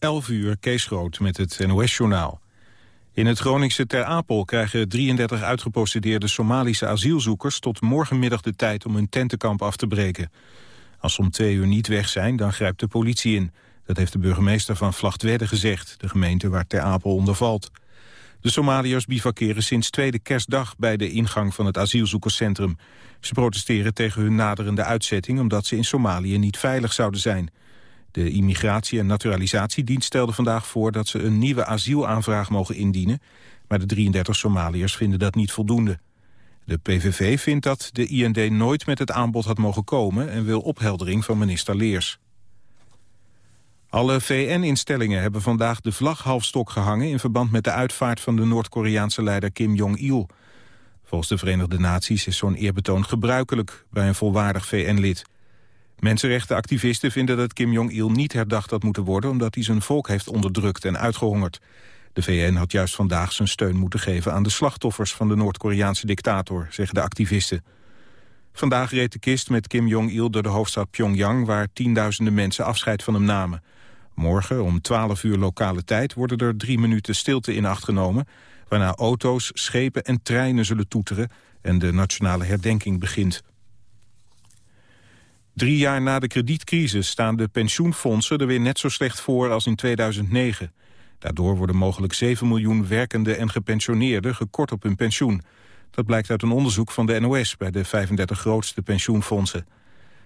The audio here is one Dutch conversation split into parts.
11 uur, Kees Groot met het NOS-journaal. In het Groningse Ter Apel krijgen 33 uitgeprocedeerde Somalische asielzoekers... tot morgenmiddag de tijd om hun tentenkamp af te breken. Als ze om twee uur niet weg zijn, dan grijpt de politie in. Dat heeft de burgemeester van Vlachtwedde gezegd, de gemeente waar Ter Apel onder valt. De Somaliërs bivakeren sinds tweede kerstdag bij de ingang van het asielzoekerscentrum. Ze protesteren tegen hun naderende uitzetting omdat ze in Somalië niet veilig zouden zijn. De Immigratie- en Naturalisatiedienst stelde vandaag voor dat ze een nieuwe asielaanvraag mogen indienen, maar de 33 Somaliërs vinden dat niet voldoende. De PVV vindt dat de IND nooit met het aanbod had mogen komen en wil opheldering van minister Leers. Alle VN-instellingen hebben vandaag de vlag halfstok gehangen... in verband met de uitvaart van de Noord-Koreaanse leider Kim Jong-il. Volgens de Verenigde Naties is zo'n eerbetoon gebruikelijk... bij een volwaardig VN-lid. Mensenrechtenactivisten vinden dat Kim Jong-il niet herdacht had moeten worden... omdat hij zijn volk heeft onderdrukt en uitgehongerd. De VN had juist vandaag zijn steun moeten geven aan de slachtoffers... van de Noord-Koreaanse dictator, zeggen de activisten. Vandaag reed de kist met Kim Jong-il door de hoofdstad Pyongyang... waar tienduizenden mensen afscheid van hem namen. Morgen om 12 uur lokale tijd worden er drie minuten stilte in acht genomen... waarna auto's, schepen en treinen zullen toeteren... en de nationale herdenking begint. Drie jaar na de kredietcrisis staan de pensioenfondsen er weer net zo slecht voor als in 2009. Daardoor worden mogelijk 7 miljoen werkende en gepensioneerden gekort op hun pensioen. Dat blijkt uit een onderzoek van de NOS bij de 35 grootste pensioenfondsen.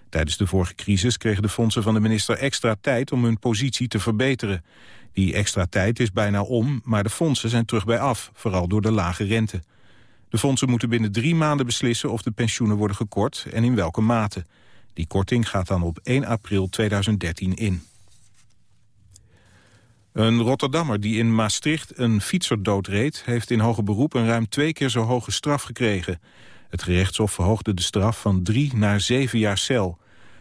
Tijdens de vorige crisis kregen de fondsen van de minister extra tijd om hun positie te verbeteren. Die extra tijd is bijna om, maar de fondsen zijn terug bij af, vooral door de lage rente. De fondsen moeten binnen drie maanden beslissen of de pensioenen worden gekort en in welke mate. Die korting gaat dan op 1 april 2013 in. Een Rotterdammer die in Maastricht een fietser doodreed... heeft in hoger beroep een ruim twee keer zo hoge straf gekregen. Het gerechtshof verhoogde de straf van drie naar zeven jaar cel.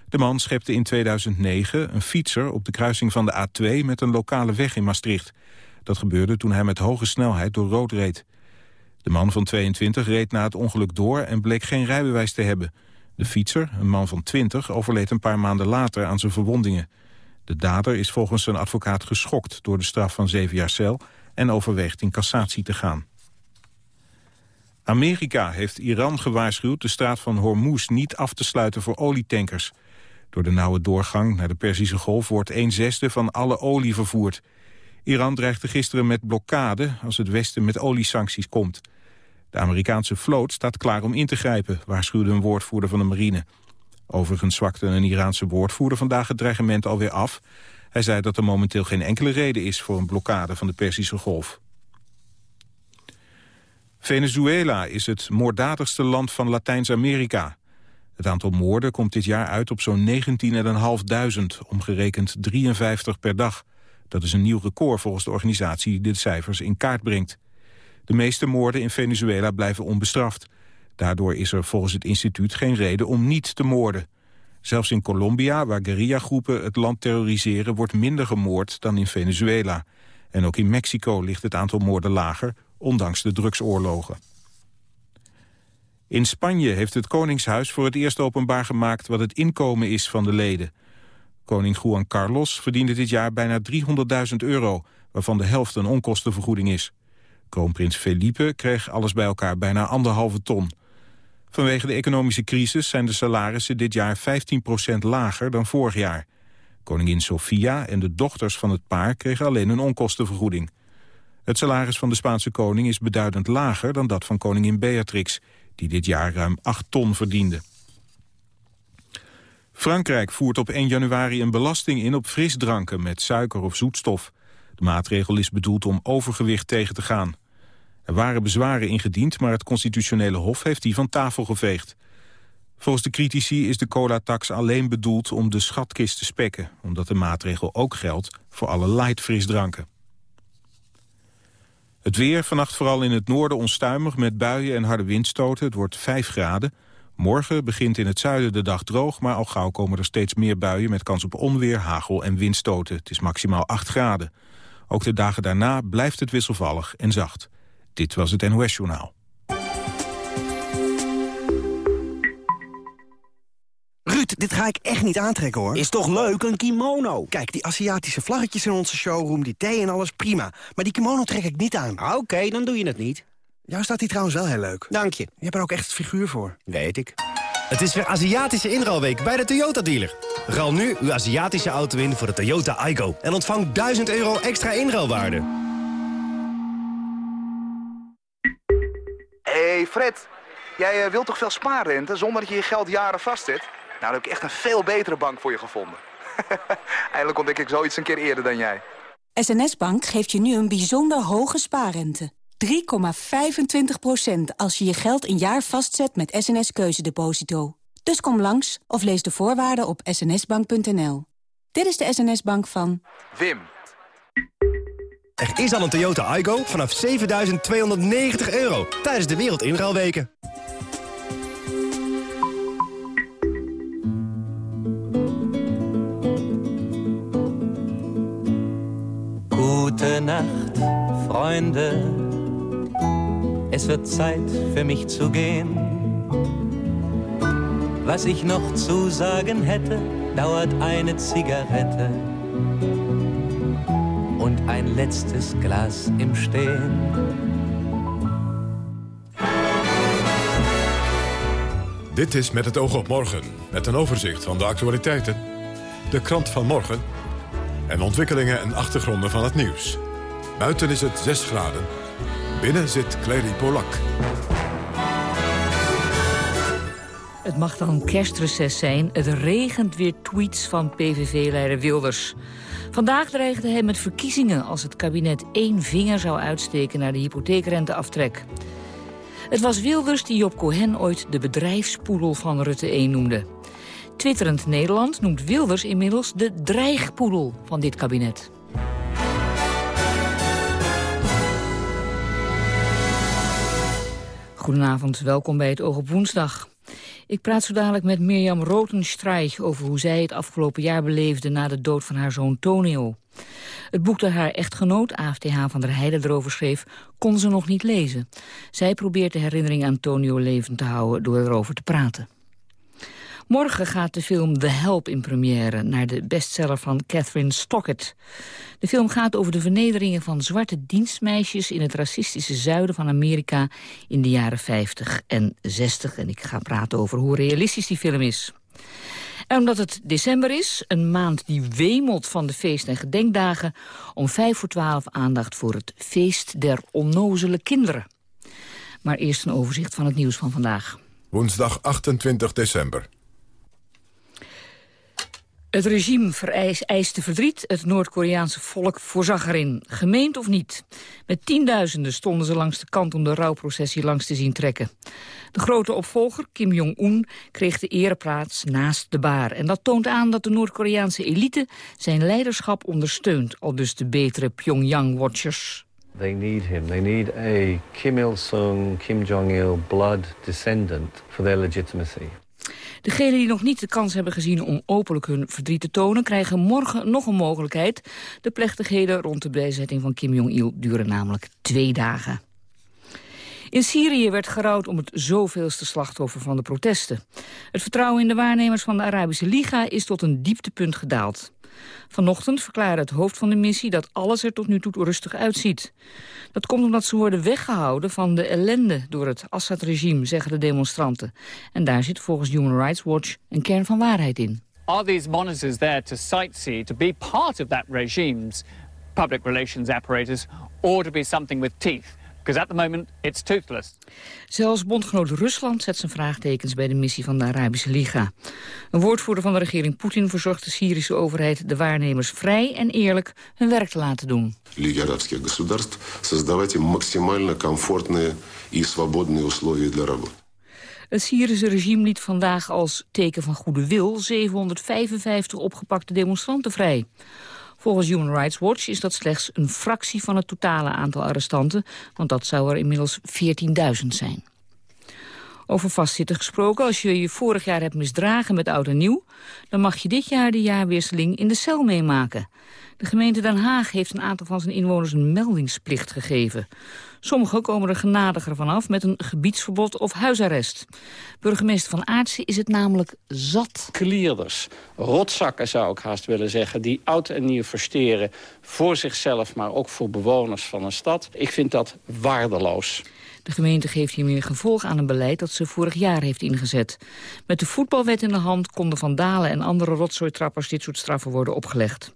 De man schepte in 2009 een fietser op de kruising van de A2... met een lokale weg in Maastricht. Dat gebeurde toen hij met hoge snelheid door rood reed. De man van 22 reed na het ongeluk door en bleek geen rijbewijs te hebben. De fietser, een man van 20, overleed een paar maanden later aan zijn verwondingen. De dader is volgens zijn advocaat geschokt door de straf van zeven jaar cel... en overweegt in cassatie te gaan. Amerika heeft Iran gewaarschuwd de straat van Hormuz niet af te sluiten voor olietankers. Door de nauwe doorgang naar de Perzische Golf wordt een zesde van alle olie vervoerd. Iran dreigde gisteren met blokkade als het Westen met oliesancties komt. De Amerikaanse vloot staat klaar om in te grijpen, waarschuwde een woordvoerder van de marine. Overigens zwakte een Iraanse woordvoerder vandaag het dreigement alweer af. Hij zei dat er momenteel geen enkele reden is voor een blokkade van de Perzische Golf. Venezuela is het moorddadigste land van Latijns-Amerika. Het aantal moorden komt dit jaar uit op zo'n 19.500, omgerekend 53 per dag. Dat is een nieuw record volgens de organisatie die de cijfers in kaart brengt. De meeste moorden in Venezuela blijven onbestraft. Daardoor is er volgens het instituut geen reden om niet te moorden. Zelfs in Colombia, waar guerrillagroepen het land terroriseren... wordt minder gemoord dan in Venezuela. En ook in Mexico ligt het aantal moorden lager, ondanks de drugsoorlogen. In Spanje heeft het Koningshuis voor het eerst openbaar gemaakt... wat het inkomen is van de leden. Koning Juan Carlos verdiende dit jaar bijna 300.000 euro... waarvan de helft een onkostenvergoeding is. Kroonprins Felipe kreeg alles bij elkaar bijna anderhalve ton. Vanwege de economische crisis zijn de salarissen dit jaar 15% lager dan vorig jaar. Koningin Sofia en de dochters van het paar kregen alleen een onkostenvergoeding. Het salaris van de Spaanse koning is beduidend lager dan dat van koningin Beatrix, die dit jaar ruim 8 ton verdiende. Frankrijk voert op 1 januari een belasting in op frisdranken met suiker of zoetstof. De maatregel is bedoeld om overgewicht tegen te gaan. Er waren bezwaren ingediend, maar het constitutionele hof heeft die van tafel geveegd. Volgens de critici is de cola-tax alleen bedoeld om de schatkist te spekken... omdat de maatregel ook geldt voor alle light frisdranken. Het weer, vannacht vooral in het noorden onstuimig met buien en harde windstoten. Het wordt 5 graden. Morgen begint in het zuiden de dag droog, maar al gauw komen er steeds meer buien... met kans op onweer, hagel en windstoten. Het is maximaal 8 graden. Ook de dagen daarna blijft het wisselvallig en zacht. Dit was het NOS Journaal. Ruud, dit ga ik echt niet aantrekken, hoor. Is toch leuk, een kimono? Kijk, die Aziatische vlaggetjes in onze showroom, die thee en alles, prima. Maar die kimono trek ik niet aan. Ah, Oké, dan doe je het niet. Jou staat die trouwens wel heel leuk. Dank je. Je hebt er ook echt het figuur voor. Weet ik. Het is weer Aziatische inruilweek bij de Toyota-dealer. Ruil nu uw Aziatische auto in voor de Toyota Aygo. En ontvang 1000 euro extra inruilwaarde. Hey Fred, jij eh, wilt toch veel spaarrente zonder dat je je geld jaren vastzet? Nou, dan heb ik echt een veel betere bank voor je gevonden. Eindelijk ontdek ik zoiets een keer eerder dan jij. SNS Bank geeft je nu een bijzonder hoge spaarrente. 3,25% als je je geld een jaar vastzet met SNS Keuzedeposito. Dus kom langs of lees de voorwaarden op snsbank.nl. Dit is de SNS Bank van... Wim. Er is al een Toyota Aygo vanaf 7.290 euro tijdens de Wereldinruilweken. Nacht, Freunde. Es wird Zeit für mich zu gehen. Was ich noch zu sagen hätte, dauert eine Zigarette und ein letztes Glas im Stehen. Dit is Met het oog op morgen, met een overzicht van de actualiteiten. De krant van morgen en ontwikkelingen en achtergronden van het nieuws. Buiten is het 6 graden. Binnen zit Clary Polak. Het mag dan kerstreces zijn. Het regent weer tweets van PVV-leider Wilders. Vandaag dreigde hij met verkiezingen als het kabinet één vinger zou uitsteken naar de hypotheekrenteaftrek. Het was Wilders die Job Cohen ooit de bedrijfspoedel van Rutte 1 noemde. Twitterend Nederland noemt Wilders inmiddels de dreigpoedel van dit kabinet. Goedenavond, welkom bij het Oog op Woensdag. Ik praat zo dadelijk met Mirjam Rotenstreich over hoe zij het afgelopen jaar beleefde na de dood van haar zoon Tonio. Het boek dat haar echtgenoot, AFTH van der Heijden, erover schreef, kon ze nog niet lezen. Zij probeert de herinnering aan Tonio levend te houden door erover te praten. Morgen gaat de film The Help in première... naar de bestseller van Catherine Stockett. De film gaat over de vernederingen van zwarte dienstmeisjes... in het racistische zuiden van Amerika in de jaren 50 en 60. En ik ga praten over hoe realistisch die film is. En omdat het december is, een maand die wemelt van de feest- en gedenkdagen... om vijf voor twaalf aandacht voor het feest der onnozele kinderen. Maar eerst een overzicht van het nieuws van vandaag. Woensdag 28 december. Het regime vereiste verdriet. Het Noord-Koreaanse volk voorzag erin. Gemeend of niet. Met tienduizenden stonden ze langs de kant om de rouwprocessie langs te zien trekken. De grote opvolger, Kim Jong-un, kreeg de ereplaats naast de baar. En dat toont aan dat de Noord-Koreaanse elite zijn leiderschap ondersteunt. Al dus de betere Pyongyang-watchers. They need him. They need a Kim Il-sung, Kim Jong-il blood descendant for their legitimacy. Degenen die nog niet de kans hebben gezien om openlijk hun verdriet te tonen... krijgen morgen nog een mogelijkheid. De plechtigheden rond de bijzetting van Kim Jong-il duren namelijk twee dagen. In Syrië werd gerouwd om het zoveelste slachtoffer van de protesten. Het vertrouwen in de waarnemers van de Arabische Liga is tot een dieptepunt gedaald. Vanochtend verklaarde het hoofd van de missie dat alles er tot nu toe rustig uitziet. Dat komt omdat ze worden weggehouden van de ellende door het Assad-regime, zeggen de demonstranten. En daar zit volgens Human Rights Watch een kern van waarheid in. Are these monitors there to sightsee, to be part of that regime's public relations apparatus, or to be something with teeth? Because at the moment it's toothless. Zelfs bondgenoot Rusland zet zijn vraagtekens bij de missie van de Arabische Liga. Een woordvoerder van de regering Poetin verzocht de Syrische overheid de waarnemers vrij en eerlijk hun werk te laten doen. Лиги арабских государств создавать им максимально комфортные и свободные условия для работы. Het Syrische regime liet vandaag als teken van goede wil 755 opgepakte demonstranten vrij. Volgens Human Rights Watch is dat slechts een fractie van het totale aantal arrestanten, want dat zou er inmiddels 14.000 zijn. Over vastzitten gesproken, als je je vorig jaar hebt misdragen met oud en nieuw... dan mag je dit jaar de jaarwisseling in de cel meemaken. De gemeente Den Haag heeft een aantal van zijn inwoners een meldingsplicht gegeven. Sommigen komen er genadiger vanaf met een gebiedsverbod of huisarrest. Burgemeester Van Aartsen is het namelijk zat. Klierders, rotzakken zou ik haast willen zeggen... die oud en nieuw versteren voor zichzelf, maar ook voor bewoners van een stad. Ik vind dat waardeloos. De gemeente geeft hiermee gevolg aan een beleid dat ze vorig jaar heeft ingezet. Met de voetbalwet in de hand konden vandalen en andere rotzooitrappers dit soort straffen worden opgelegd.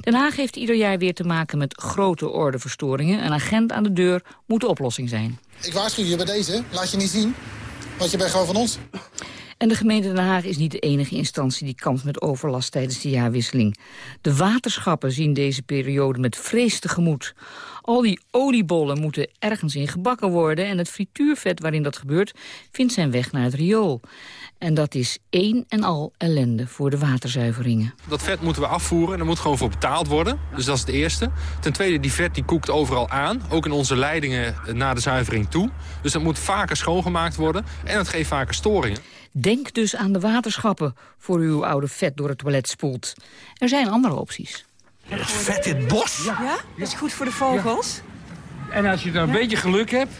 Den Haag heeft ieder jaar weer te maken met grote ordeverstoringen. Een agent aan de deur moet de oplossing zijn. Ik waarschuw je bij deze, laat je niet zien, want je bent gewoon van ons. En de gemeente Den Haag is niet de enige instantie die kampt met overlast tijdens de jaarwisseling. De waterschappen zien deze periode met vrees tegemoet. Al die oliebollen moeten ergens in gebakken worden... en het frituurvet waarin dat gebeurt vindt zijn weg naar het riool. En dat is één en al ellende voor de waterzuiveringen. Dat vet moeten we afvoeren en er moet gewoon voor betaald worden. Dus dat is het eerste. Ten tweede, die vet die koekt overal aan. Ook in onze leidingen naar de zuivering toe. Dus dat moet vaker schoongemaakt worden. En dat geeft vaker storingen. Denk dus aan de waterschappen voor u uw oude vet door het toilet spoelt. Er zijn andere opties. Het vet in het bos? Ja, dat is goed voor de vogels. En als je dan een beetje geluk hebt,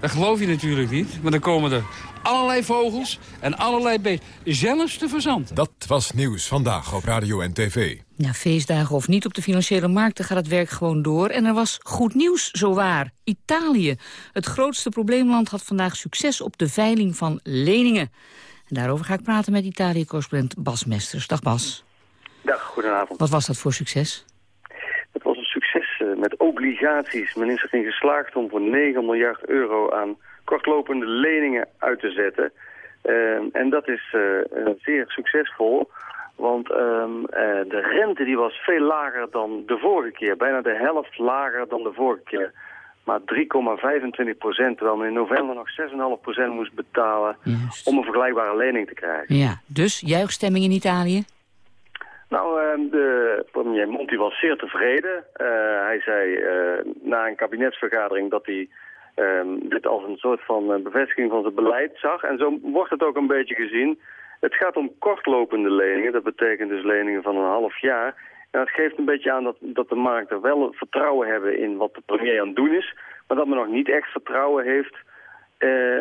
dat geloof je natuurlijk niet. Maar dan komen er allerlei vogels en allerlei beesten. Zelfs de verzanten. Dat was Nieuws Vandaag op Radio en TV. Ja, feestdagen of niet op de financiële markten gaat het werk gewoon door. En er was goed nieuws, zowaar. Italië, het grootste probleemland, had vandaag succes op de veiling van leningen. En daarover ga ik praten met Italië-correspondent Bas Mesters. Dag Bas. Dag, goedenavond. Wat was dat voor succes? Het was een succes uh, met obligaties. Men is erin geslaagd om voor 9 miljard euro aan kortlopende leningen uit te zetten. Uh, en dat is uh, zeer succesvol, want ehm, de rente die was veel lager dan de vorige keer. Bijna de helft lager dan de vorige keer. Maar 3,25 procent, terwijl men in november nog 6,5 procent moest betalen... Om een vergelijkbare lening te krijgen. Ja, dus juichstemming in Italië? Nou, uh, de premier Monti was zeer tevreden. Uh, hij zei uh, na een kabinetsvergadering dat hij ehm, dit als een soort van bevestiging van zijn beleid zag. En zo wordt het ook een beetje gezien. Het gaat om kortlopende leningen. Dat betekent dus leningen van een half jaar. En dat geeft een beetje aan dat, dat de markten wel vertrouwen hebben in wat de premier aan het doen is. Maar dat men nog niet echt vertrouwen heeft...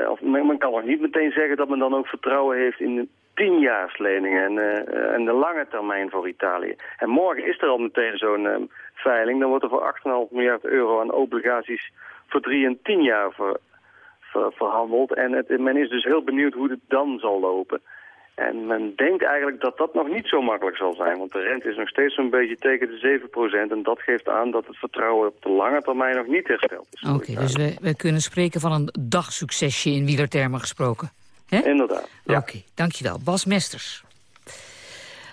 of men, men kan nog niet meteen zeggen dat men dan ook vertrouwen heeft in tienjaarsleningen en, uh, en de lange termijn voor Italië. En morgen is er al meteen zo'n uh, veiling. Dan wordt er voor 8,5 miljard euro aan obligaties voor 3 en 10 jaar ver, ver, verhandeld. En het, men is dus heel benieuwd hoe het dan zal lopen. En men denkt eigenlijk dat dat nog niet zo makkelijk zal zijn. Want de rente is nog steeds zo'n beetje tegen de 7%. En dat geeft aan dat het vertrouwen op de lange termijn nog niet hersteld is. Oké, dus we, we kunnen spreken van een dagsuccesje in wielertermen gesproken. He? Inderdaad. Ja. Oké, okay, dankjewel. Bas Mesters.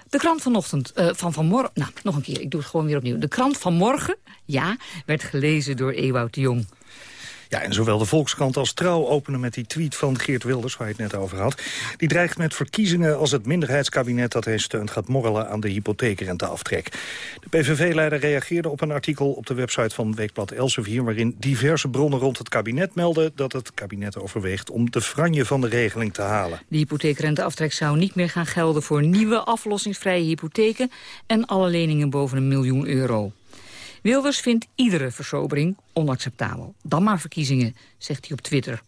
De krant vanochtend, uh, van vanmorgen, nou, nog een keer, ik doe het gewoon weer opnieuw. De krant van morgen, ja, werd gelezen door Ewout de Jong. Ja, en zowel de Volkskrant als Trouw openen met die tweet van Geert Wilders... waar je het net over had. Die dreigt met verkiezingen als het minderheidskabinet dat hij steunt... gaat morrelen aan de hypotheekrenteaftrek. De PVV-leider reageerde op een artikel op de website van Weekblad Elsevier... waarin diverse bronnen rond het kabinet melden... dat het kabinet overweegt om de franje van de regeling te halen. De hypotheekrenteaftrek zou niet meer gaan gelden... voor nieuwe aflossingsvrije hypotheken... en alle leningen boven een miljoen euro. Wilders vindt iedere versobering onacceptabel. Dan maar verkiezingen, zegt hij op Twitter.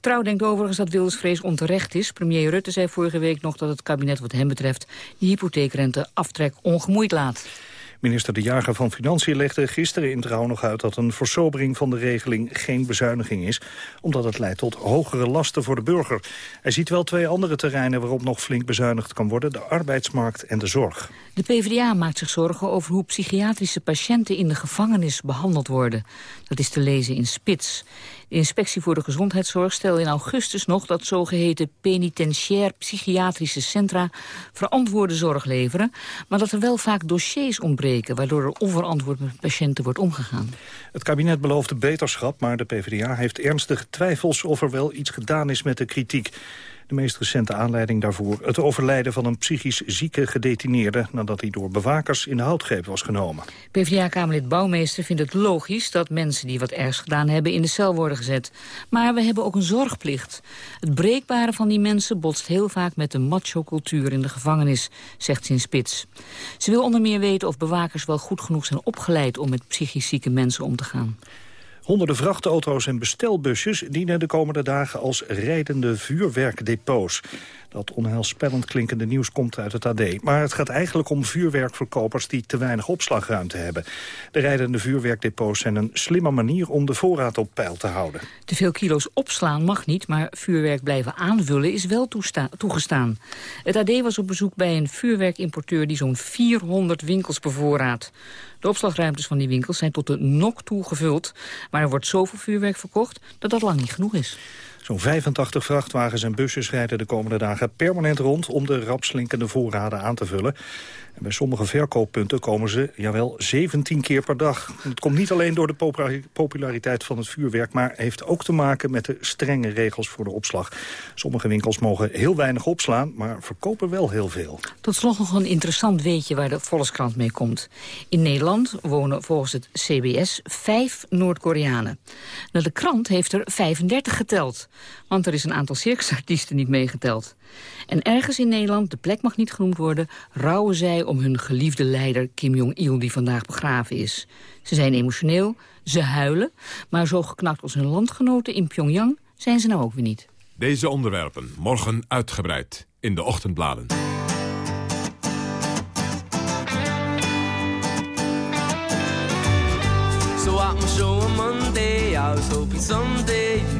Trouw denkt overigens dat Wilders vrees onterecht is. Premier Rutte zei vorige week nog dat het kabinet wat hem betreft... de hypotheekrente aftrek ongemoeid laat. Minister De Jager van Financiën legde gisteren in trouw nog uit... dat een versobering van de regeling geen bezuiniging is... omdat het leidt tot hogere lasten voor de burger. Hij ziet wel twee andere terreinen waarop nog flink bezuinigd kan worden... de arbeidsmarkt en de zorg. De PvdA maakt zich zorgen over hoe psychiatrische patiënten in de gevangenis behandeld worden. Dat is te lezen in Spits. De Inspectie voor de Gezondheidszorg stelde in augustus nog dat zogeheten penitentiair psychiatrische centra verantwoorde zorg leveren, maar dat er wel vaak dossiers ontbreken, waardoor er onverantwoord met patiënten wordt omgegaan. Het kabinet beloofde beterschap, maar de PvdA heeft ernstige twijfels of er wel iets gedaan is met de kritiek. De meest recente aanleiding daarvoor het overlijden van een psychisch zieke gedetineerde... nadat hij door bewakers in de houtgreep was genomen. PvdA-kamerlid Bouwmeester vindt het logisch dat mensen die wat ergs gedaan hebben in de cel worden gezet. Maar we hebben ook een zorgplicht. Het breekbare van die mensen botst heel vaak met de macho-cultuur in de gevangenis, zegt ze in Spits. Ze wil onder meer weten of bewakers wel goed genoeg zijn opgeleid om met psychisch zieke mensen om te gaan. Honderden vrachtauto's en bestelbusjes dienen de komende dagen als rijdende vuurwerkdepots. Dat onheilspellend klinkende nieuws komt uit het AD. Maar het gaat eigenlijk om vuurwerkverkopers die te weinig opslagruimte hebben. De rijdende vuurwerkdepots zijn een slimme manier om de voorraad op peil te houden. Te veel kilo's opslaan mag niet, maar vuurwerk blijven aanvullen is wel toegestaan. Het AD was op bezoek bij een vuurwerkimporteur die zo'n 400 winkels bevoorraadt. De opslagruimtes van die winkels zijn tot de nok toe gevuld. Maar er wordt zoveel vuurwerk verkocht dat dat lang niet genoeg is. Zo'n 85 vrachtwagens en busjes rijden de komende dagen permanent rond... om de rapslinkende voorraden aan te vullen. En bij sommige verkooppunten komen ze, jawel, 17 keer per dag. het komt niet alleen door de populariteit van het vuurwerk... maar heeft ook te maken met de strenge regels voor de opslag. Sommige winkels mogen heel weinig opslaan, maar verkopen wel heel veel. Tot slot nog een interessant weetje waar de Volkskrant mee komt. In Nederland wonen volgens het CBS vijf Noord-Koreanen. De krant heeft er 35 geteld. Want er is een aantal circusartiesten niet meegeteld. En ergens in Nederland, de plek mag niet genoemd worden... rouwen zij om hun geliefde leider Kim Jong-il die vandaag begraven is. Ze zijn emotioneel, ze huilen... maar zo geknakt als hun landgenoten in Pyongyang zijn ze nou ook weer niet. Deze onderwerpen morgen uitgebreid in de ochtendbladen. So I'm show Monday, I was hoping someday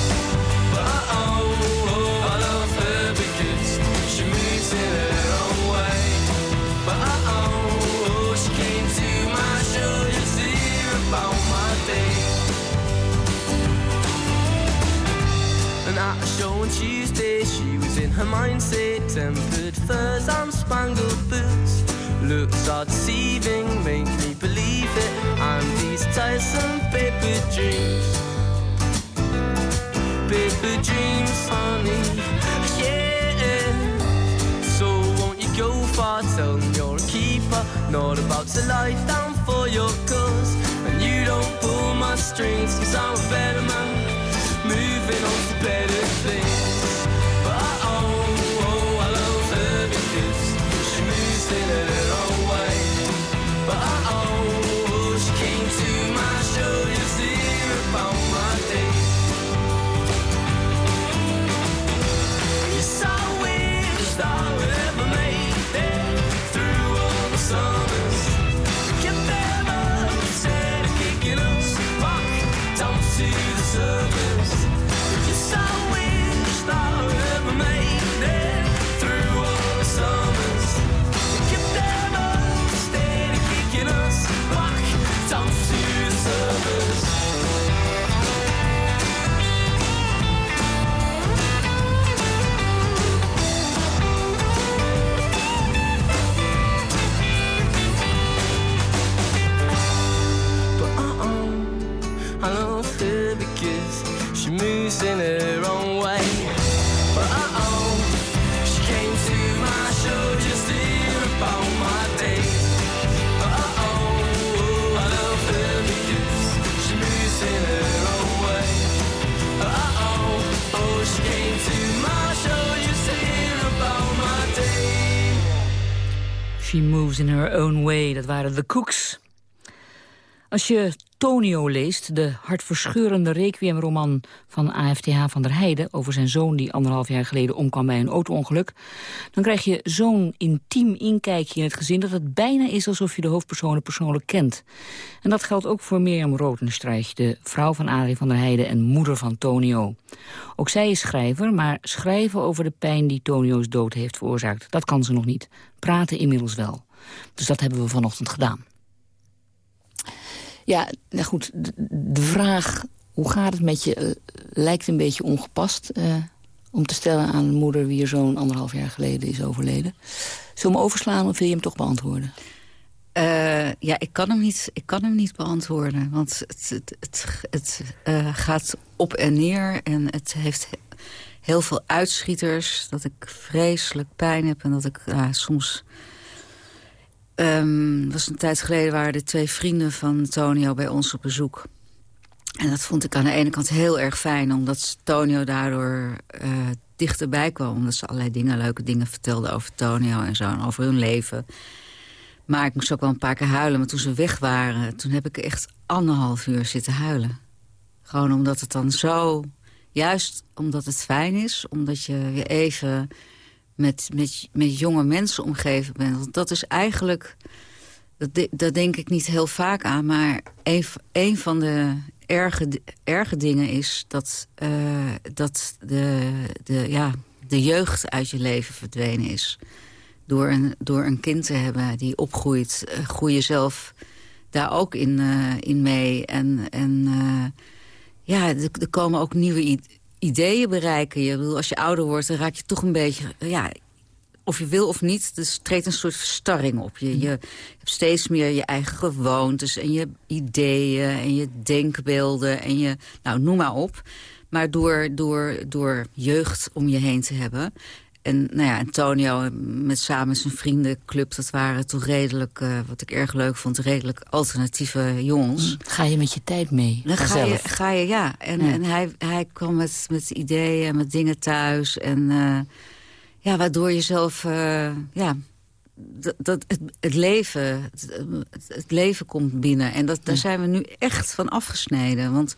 About to She moves in her own way, dat waren de Cooks. Als je Tonio leest, de hartverscheurende requiemroman van AFTH van der Heijden... over zijn zoon die anderhalf jaar geleden omkwam bij een auto-ongeluk... dan krijg je zo'n intiem inkijkje in het gezin... dat het bijna is alsof je de hoofdpersonen persoonlijk kent. En dat geldt ook voor Mirjam Rotenstreich, de vrouw van Adrie van der Heijden... en moeder van Tonio. Ook zij is schrijver, maar schrijven over de pijn die Tonio's dood heeft veroorzaakt... dat kan ze nog niet. Praten inmiddels wel. Dus dat hebben we vanochtend gedaan. Ja, nou goed, de, vraag hoe gaat het met je eh, lijkt een beetje ongepast... eh, om te stellen aan een moeder wie er zo'n anderhalf jaar geleden is overleden. Zullen we hem overslaan of wil je hem toch beantwoorden? Uh, ja, ik kan, hem niet, ik kan hem niet beantwoorden. Want het, het, het, gaat op en neer en het heeft heel veel uitschieters. Dat ik vreselijk pijn heb en dat ik soms... Um, was een tijd geleden waren de twee vrienden van Tonio bij ons op bezoek. En dat vond ik aan de ene kant heel erg fijn... omdat Tonio daardoor uh, dichterbij kwam. Omdat ze allerlei dingen, leuke dingen vertelde over Tonio en zo. En over hun leven. Maar ik moest ook wel een paar keer huilen. Maar toen ze weg waren, toen heb ik echt anderhalf uur zitten huilen. Gewoon omdat het dan zo... Juist omdat het fijn is, omdat je weer even met, met, met jonge mensen omgeven bent. Want dat is eigenlijk... Dat, dat denk ik niet heel vaak aan, maar een, een van de erge, erge dingen is dat, uh, dat de, de, ja, de jeugd uit je leven verdwenen is. Door een, door een kind te hebben die opgroeit, uh, groei je zelf daar ook in, uh, in mee. En, en ja, er, er, komen ook nieuwe ideeën bereiken. Je, bedoel, als je ouder wordt, dan raak je toch een beetje... Ja, of je wil of niet, dus treedt een soort verstarring op. Je, je hebt steeds meer je eigen gewoontes en je ideeën en je denkbeelden en je, nou noem maar op. Maar door, door, door jeugd om je heen te hebben. En nou ja, Antonio met samen zijn vriendenclub, dat waren toch redelijk, uh, wat ik erg leuk vond, redelijk alternatieve jongens. Ga je met je tijd mee? Dan ga je, ga je, ja. En, ja. en hij, hij kwam met, met ideeën en met dingen thuis en... Uh, ja, waardoor je zelf, uh, ja, dat, dat, het, het leven, het, het, leven komt binnen. En dat, daar zijn we nu echt van afgesneden. Want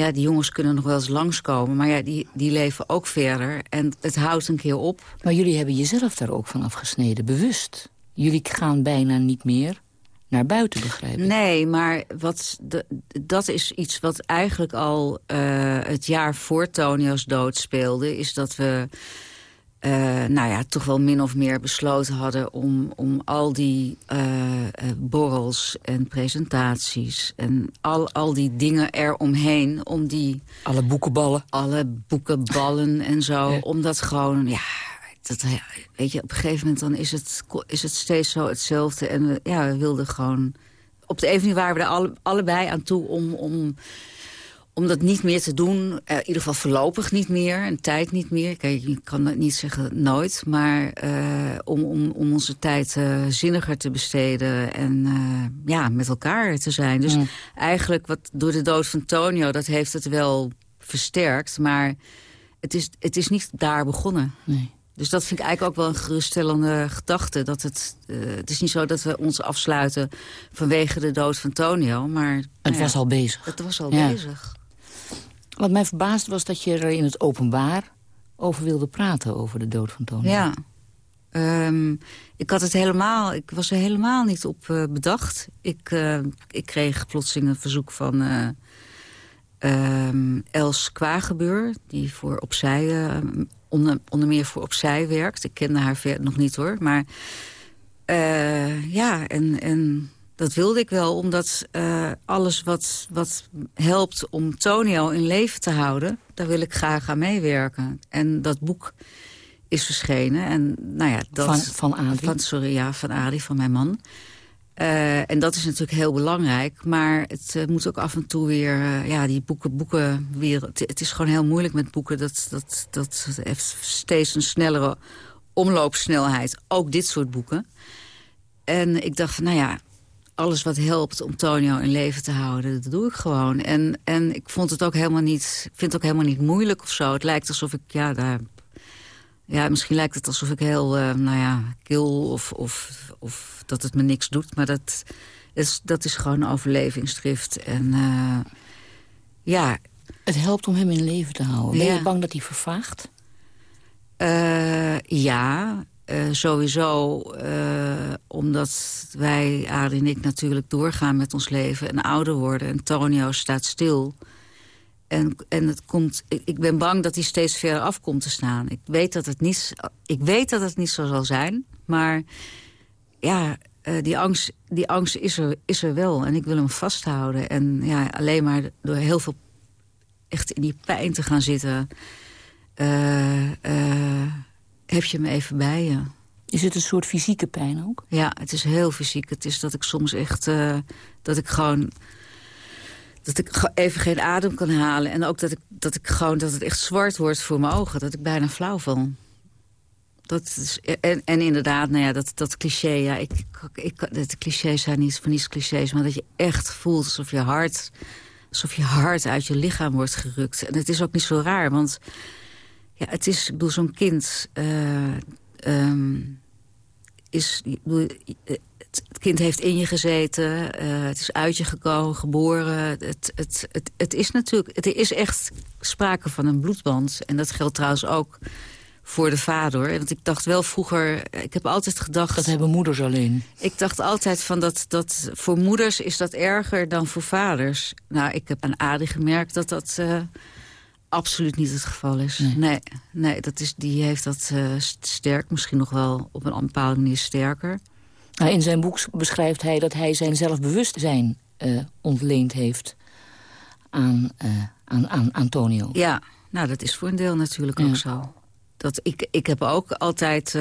ja, die jongens kunnen nog wel eens langskomen. Maar ja, die, die leven ook verder. En het houdt een keer op. Maar jullie hebben jezelf daar ook van afgesneden, bewust. Jullie gaan bijna niet meer naar buiten, begrijp ik. Nee, maar wat dat is iets wat eigenlijk al uh, het jaar voor Tonio's dood speelde. Is dat we uh, nou ja, toch wel min of meer besloten hadden... om, om al die uh, borrels en presentaties en al, al die dingen eromheen... om die... Alle boekenballen. Alle boekenballen en zo. Ja. Om dat gewoon, ja, dat, weet je, op een gegeven moment dan is het, is het steeds zo hetzelfde. En we, ja, we wilden gewoon... Op de evening waren we er alle, allebei aan toe om... om om dat niet meer te doen, uh, in ieder geval voorlopig niet meer, een tijd niet meer. Kijk, je kan dat niet zeggen nooit, maar uh, om, om, om onze tijd uh, zinniger te besteden en ja, met elkaar te zijn. Dus eigenlijk wat door de dood van Tonio, dat heeft het wel versterkt, maar het is, het is niet daar begonnen. Nee. Dus dat vind ik eigenlijk ook wel een geruststellende gedachte. Dat het, het is niet zo dat we ons afsluiten vanwege de dood van Tonio, maar... Het nou ja, was al bezig. Het was al ja. bezig. Wat mij verbaasde was dat je er in het openbaar over wilde praten... over de dood van Tony. Ja. Um, ik, had het helemaal, ik was er helemaal niet op uh, bedacht. Ik, uh, ik kreeg plotseling een verzoek van uh, um, Els Kwagebeur... die voor opzij, uh, onder, onder meer voor opzij werkt. Ik kende haar nog niet hoor. Maar ja, en... en dat wilde ik wel, omdat uh, alles wat, wat helpt om Tonio in leven te houden... daar wil ik graag aan meewerken. En dat boek is verschenen. En, nou ja, dat, van, van Adi? Van, sorry, ja, van Adi, van mijn man. Uh, en dat is natuurlijk heel belangrijk. Maar het uh, moet ook af en toe weer... Uh, ja, die boeken, boeken weer... Het, het, is gewoon heel moeilijk met boeken. Dat, dat, dat heeft steeds een snellere omloopsnelheid. Ook dit soort boeken. En ik dacht van, nou ja alles wat helpt om Tonio in leven te houden, dat doe ik gewoon. En, en ik vond het ook helemaal niet, vind het ook helemaal niet moeilijk of zo. Het lijkt alsof ik, ja, daar, ja misschien lijkt het alsof ik heel, uh, nou ja, kil of, of, of dat het me niks doet. Maar dat is, dat is gewoon een overlevingsdrift. En uh, ja... Het helpt om hem in leven te houden. Ben je bang dat hij vervaagt? Uh, ja, uh, sowieso uh, omdat wij, Arie en ik, natuurlijk doorgaan met ons leven... en ouder worden. En Tonio staat stil. En, en het komt, ik, ben bang dat hij steeds verder af komt te staan. Ik weet dat het niet, ik weet dat het niet zo zal zijn. Maar ja, uh, die, angst, die angst is er, is er wel. En ik wil hem vasthouden. En ja, alleen maar door heel veel echt in die pijn te gaan zitten heb je me even bij je. Is het een soort fysieke pijn ook? Ja, het is heel fysiek. Het is dat ik soms echt... Uh, dat ik gewoon... Dat ik even geen adem kan halen. En ook dat, ik, dat, ik gewoon, dat het echt zwart wordt voor mijn ogen. Dat ik bijna flauw val. Dat is, en, en inderdaad, nou ja, dat, dat cliché. Ja, ik, ik, de clichés zijn niet van niets clichés. Maar dat je echt voelt alsof je hart... alsof je hart uit je lichaam wordt gerukt. En het is ook niet zo raar, want... Ja, het is, ik bedoel, zo'n kind... Uh, um, is, het kind heeft in je gezeten, uh, het is uit je gekomen, geboren. Het, het, het, het is natuurlijk, het is echt sprake van een bloedband. En dat geldt trouwens ook voor de vader. Want ik dacht wel vroeger, ik heb altijd gedacht... Dat hebben moeders alleen. Ik dacht altijd van dat, dat voor moeders is dat erger dan voor vaders. Nou, ik heb aan Adi gemerkt dat dat... Uh, absoluut niet het geval is. Nee, nee, dat is, die heeft dat uh, sterk, misschien nog wel op een bepaalde manier sterker. Nou, in zijn boek beschrijft hij dat hij zijn zelfbewustzijn uh, ontleend heeft aan, uh, aan, aan Antonio. Ja, nou dat is voor een deel natuurlijk ook zo. Dat ik, ik heb ook altijd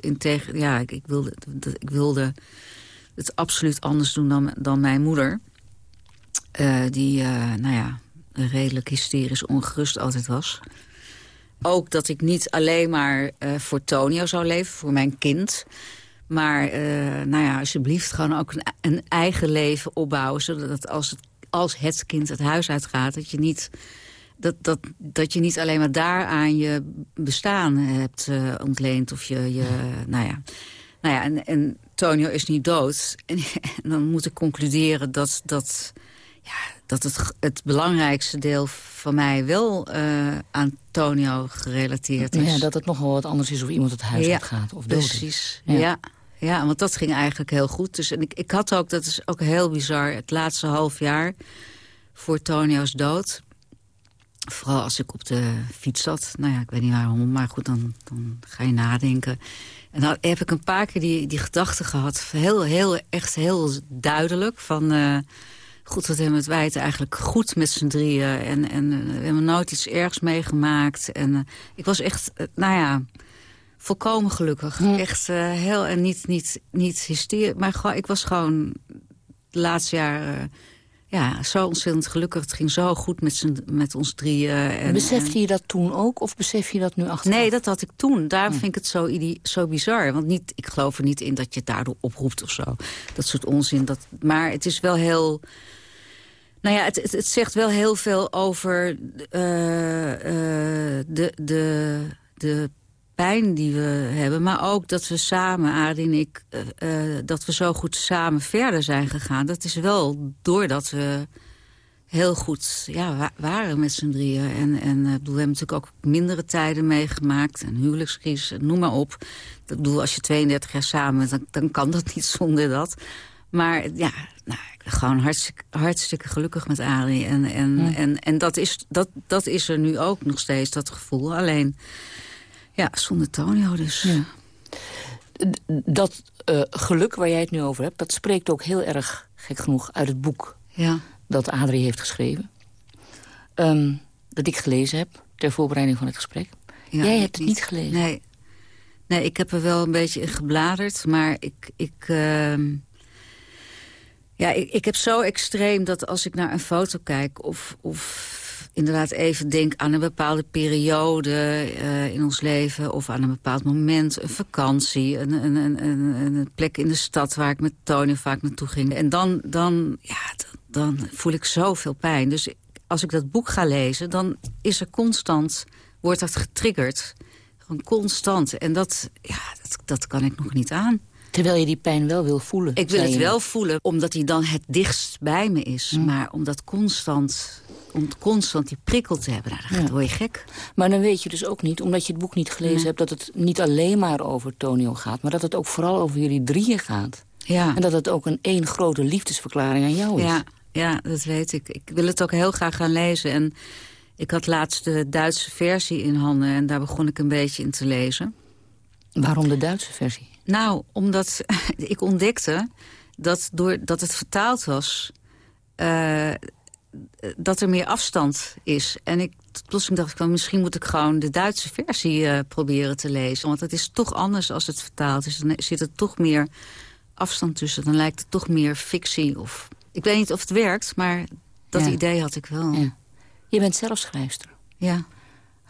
in tegen, ja, ik, ik, wilde, ik wilde het absoluut anders doen dan, dan mijn moeder. die, nou ja, redelijk hysterisch ongerust altijd was. Ook dat ik niet alleen maar uh, voor Tonio zou leven, voor mijn kind... maar uh, nou ja, alsjeblieft gewoon ook een, een, eigen leven opbouwen... zodat als het, als het kind het huis uitgaat, dat je niet... Dat, dat, dat je niet alleen maar daaraan je bestaan hebt uh, ontleend. Of je, je nou ja, nou ja en, en Tonio is niet dood. En, en dan moet ik concluderen dat, dat ja, dat het, het belangrijkste deel van mij wel uh, aan Tonio gerelateerd is. Ja, dat het nogal wat anders is of iemand het huis ja, uitgaat of dood precies. Ja. ja. Ja, want dat ging eigenlijk heel goed. Dus en ik, ik had ook, dat is ook heel bizar, het laatste half jaar voor Tonio's dood. Vooral als ik op de fiets zat. Nou ja, ik weet niet waarom, maar goed, dan, dan ga je nadenken. En dan heb ik een paar keer die, die gedachte gehad. Heel, heel, echt heel duidelijk van... Uh, goed, wat hebben wij het eigenlijk goed met z'n drieën. En, en eh, we hebben nooit iets ergs meegemaakt. En uh, ik was echt, uh, nou ja, volkomen gelukkig. Echt heel, en niet, niet, niet hysterisch. Maar gewoon, ik was gewoon de laatste jaar ja, zo ontzettend gelukkig. Het ging zo goed met, met ons drieën. En, Besefte je dat toen ook of besef je dat nu achteraf? Nee, dat had ik toen. Daarom vind ik het zo, zo bizar. Want niet, ik geloof er niet in dat je het daardoor oproept of zo. Dat soort onzin. Dat, maar het is wel heel... Nou ja, het, zegt wel heel veel over uh, uh, de, de, de pijn die we hebben. Maar ook dat we samen, Adi en ik, uh, dat we zo goed samen verder zijn gegaan. Dat is wel doordat we heel goed ja, waren met z'n drieën. En, en bedoel, we hebben natuurlijk ook mindere tijden meegemaakt. En huwelijkscrisis, noem maar op. Ik bedoel, als je 32 jaar samen bent, dan, dan kan dat niet zonder dat. Maar ja, nou, gewoon hartstikke, hartstikke gelukkig met Arie. En, en, ja. en, en dat, is, dat, dat is er nu ook nog steeds, dat gevoel. Alleen, ja, zonder Tonio dus. Ja. Dat uh, geluk waar jij het nu over hebt... dat spreekt ook heel erg, gek genoeg, uit het boek... Ja. dat Adrie heeft geschreven. Um, dat ik gelezen heb, ter voorbereiding van het gesprek. Ja, jij hebt het niet gelezen. Nee. nee, ik heb er wel een beetje in gebladerd. Maar ik... ik uh, ja, ik, ik heb zo extreem dat als ik naar een foto kijk... of, of inderdaad even denk aan een bepaalde periode uh, in ons leven... of aan een bepaald moment, een vakantie... Een, een, een, een, plek in de stad waar ik met Tony vaak naartoe ging. En dan, dan, ja, dan, dan voel ik zoveel pijn. Dus als ik dat boek ga lezen, dan is er constant... wordt dat getriggerd. Gewoon constant. En dat, ja, dat, dat kan ik nog niet aan. Terwijl je die pijn wel wil voelen. Ik wil het wel voelen, omdat hij dan het dichtst bij me is. Mm. Maar om dat constant, om constant die prikkel te hebben, nou, dan ja. word je gek. Maar dan weet je dus ook niet, omdat je het boek niet gelezen nee. hebt... dat het niet alleen maar over Tonio gaat... maar dat het ook vooral over jullie drieën gaat. Ja. En dat het ook een één grote liefdesverklaring aan jou is. Ja, ja, dat weet ik. Ik wil het ook heel graag gaan lezen. En ik had laatst de Duitse versie in handen... en daar begon ik een beetje in te lezen. Waarom de Duitse versie? Nou, omdat ik ontdekte dat doordat het vertaald was... Uh, dat er meer afstand is. En ik, plotseling dacht ik van misschien moet ik gewoon de Duitse versie uh, proberen te lezen. Want het is toch anders als het vertaald is. Dan zit er toch meer afstand tussen. Dan lijkt het toch meer fictie. Of, ik weet niet of het werkt, maar dat Ja. idee had ik wel. Ja. Je bent zelf schrijfster. Ja.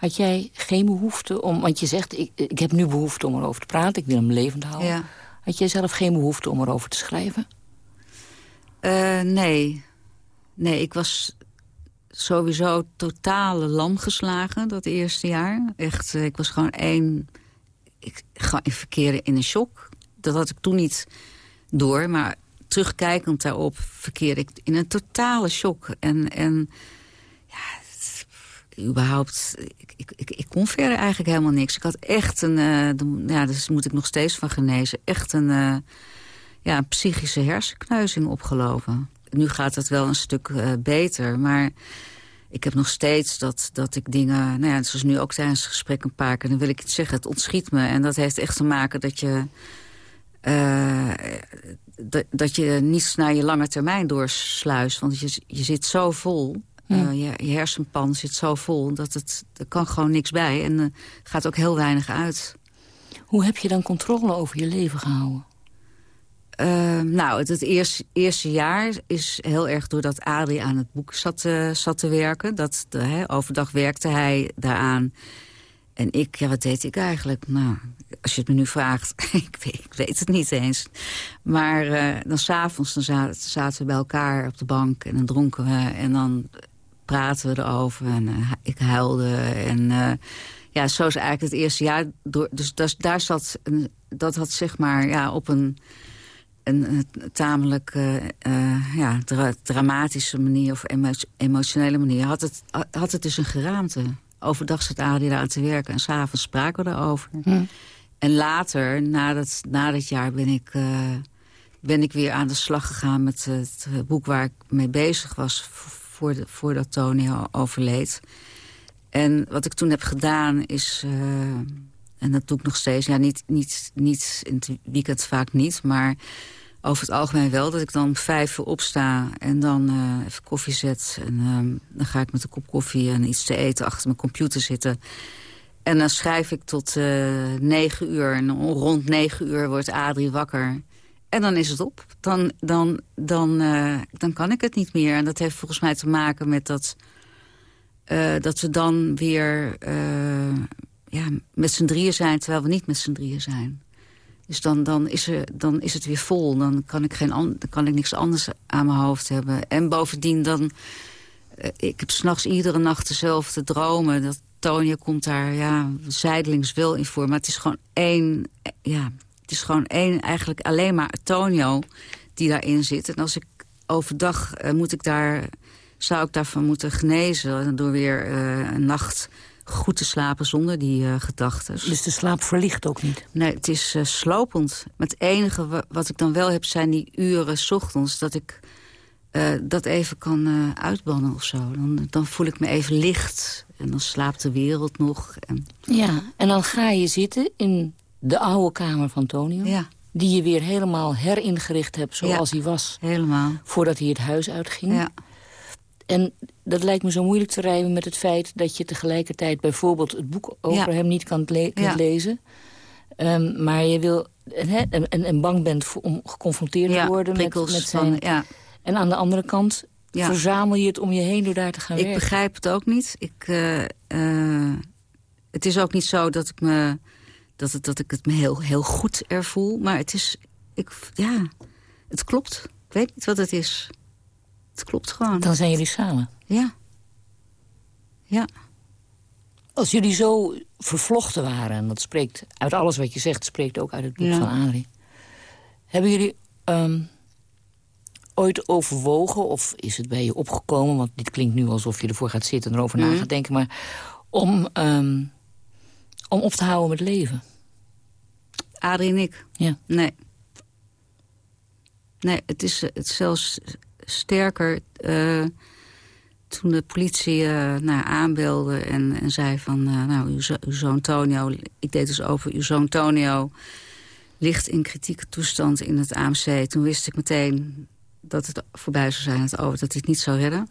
Had jij geen behoefte om... Want je zegt, ik, ik heb nu behoefte om erover te praten. Ik wil hem levend houden. Ja. Had jij zelf geen behoefte om erover te schrijven? Eh, nee. Nee, ik was sowieso totaal lam geslagen dat eerste jaar. Echt, eh, ik was gewoon één... Ik, ik verkeerde in een shock. Dat had ik toen niet door, maar terugkijkend daarop verkeerde ik in een totale shock. En, en ja, überhaupt, ik, ik, kon verder eigenlijk helemaal niks. Ik had echt een, eh, ja, daar moet ik nog steeds van genezen, echt een, eh, ja, psychische hersenkneuzing opgelopen. Nu gaat het wel een stuk eh, beter, maar ik heb nog steeds dat, dat ik dingen... Nou ja, zoals nu ook tijdens het gesprek een paar keer... dan wil ik iets zeggen, het ontschiet me. En dat heeft echt te maken dat je... dat, dat je niets naar je lange termijn doorsluist. Want je, je zit zo vol, Ja. eh, je, je hersenpan zit zo vol... dat het, er kan gewoon niks bij en er gaat ook heel weinig uit. Hoe heb je dan controle over je leven gehouden? Eh, nou, het, het eerste, eerste jaar is heel erg doordat Adrie aan het boek zat, eh, zat te werken. Dat, de, overdag werkte hij daaraan. En ik, ja, wat deed ik eigenlijk? Nou, als je het me nu vraagt, ik, weet, ik weet het niet eens. Maar eh, dan s'avonds zaten we bij elkaar op de bank en dan dronken we. En dan praten we erover en eh, ik huilde. En eh, ja, zo is eigenlijk het eerste jaar. Door, dus dat, daar zat, een, dat had zeg maar ja, op een een, een tamelijk eh, ja, dra- dramatische manier of emo- emotionele manier... Had het, had het dus een geraamte. Overdag zat Adrie daar aan te werken en s'avonds spraken we erover. En later, na dat, na dat jaar, ben ik, ben ik weer aan de slag gegaan... met het boek waar ik mee bezig was v- voor de, voordat Tony overleed. En wat ik toen heb gedaan is... eh, en dat doe ik nog steeds. Ja, niet, niet, niet in het weekend vaak niet, maar over het algemeen wel. Dat ik dan om vijf uur opsta en dan eh, even koffie zet. En ehm, dan ga ik met een kop koffie en iets te eten achter mijn computer zitten. En dan schrijf ik tot eh, negen uur. En rond negen uur wordt Adrie wakker. En dan is het op. Dan, dan, dan, eh, dan kan ik het niet meer. En dat heeft volgens mij te maken met dat... eh, dat we dan weer eh, ja, met z'n drieën zijn... terwijl we niet met z'n drieën zijn. Dus dan, dan, is er, dan is het weer vol. Dan kan ik, geen an- dan kan ik niks anders aan mijn hoofd hebben. En bovendien dan... ik heb s'nachts iedere nacht dezelfde dromen. Dat Tonia komt daar ja, zijdelings wel in voor. Maar het is gewoon één... Ja, het is gewoon één, eigenlijk alleen maar Tonio die daarin zit. En als ik overdag eh, moet ik daar, zou ik daarvan moeten genezen... door weer eh, een nacht goed te slapen zonder die eh gedachten. Dus de slaap verlicht ook niet? Nee, het is eh, slopend. Maar het enige wa- wat ik dan wel heb zijn die uren 's ochtends... dat ik eh, dat even kan eh, uitbannen of zo. Dan, dan voel ik me even licht en dan slaapt de wereld nog. En, Ja, en dan ga je zitten in de oude kamer van Tonio. Ja. Die je weer helemaal heringericht hebt zoals Ja, hij was. Helemaal. Voordat hij het huis uitging. Ja. En dat lijkt me zo moeilijk te rijmen met het feit... dat je tegelijkertijd bijvoorbeeld het boek over Ja. hem niet kan le- lezen. Ehm, maar je wil en, bang bent voor, om geconfronteerd te worden met, met van- zijn... ja. En aan de andere kant verzamel je het om je heen door daar te gaan Ik werken. begrijp het ook niet. Ik, eh, eh, het is ook niet zo dat ik, me, dat het, dat ik het me heel, heel goed ervoel. Maar het is... Ik, ja, het klopt. Ik weet niet wat het is. Het klopt gewoon. Dan zijn jullie samen. Ja. Ja. Als jullie zo vervlochten waren, en dat spreekt uit alles wat je zegt... spreekt ook uit het boek Ja. van Adrie. Hebben jullie ehm, ooit overwogen, of is het bij je opgekomen... want dit klinkt nu alsof je ervoor gaat zitten en erover na Mhm. gaat denken... maar om, ehm, om op te houden met leven? Adrie en ik? Ja. Nee. Nee, het is, het zelfs sterker. eh, toen de politie eh nou, aanbelde en, en zei van... eh, nou, uw, zo- uw zoon Tonio... Ik deed dus over uw zoon Tonio... ligt in kritieke toestand in het AMC. Toen wist ik meteen dat het voorbij zou zijn, het over, dat hij het niet zou redden.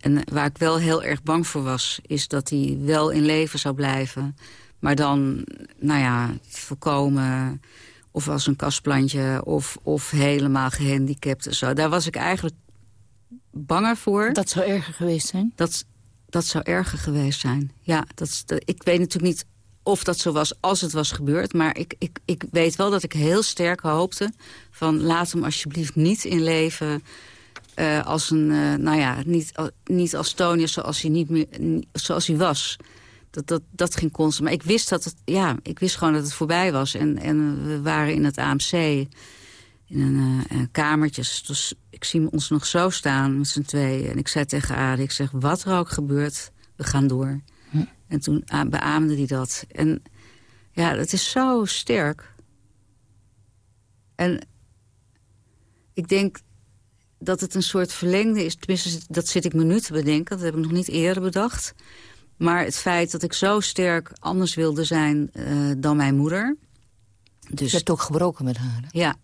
En waar ik wel heel erg bang voor was... is dat hij wel in leven zou blijven. Maar dan, nou ja, volkomen... of als een kastplantje of, of helemaal gehandicapt en zo. Daar was ik eigenlijk banger voor. Dat zou erger geweest zijn? Dat, dat zou erger geweest zijn, ja. Dat, dat, ik weet natuurlijk niet of dat zo was als het was gebeurd. Maar ik, ik, ik weet wel dat ik heel sterk hoopte... van laat hem alsjeblieft niet in leven... Uh, als een, uh, nou ja, niet, uh, niet als Tonia zoals hij, niet meer, zoals hij was. Dat, dat, dat ging constant. Maar ik wist, dat het, ja, ik wist gewoon dat het voorbij was. En, en we waren in het AMC in een, een kamertje. Dus ik zie ons nog zo staan met z'n tweeën. En ik zei tegen Adi, ik zeg, wat er ook gebeurt, we gaan door. Hm. En toen beaamde hij dat. En ja, dat is zo sterk. En ik denk dat het een soort verlengde is. Tenminste, dat zit ik me nu te bedenken. Dat heb ik nog niet eerder bedacht. Maar het feit dat ik zo sterk anders wilde zijn uh, dan mijn moeder. Dus, Je hebt ook gebroken met haar. Ja.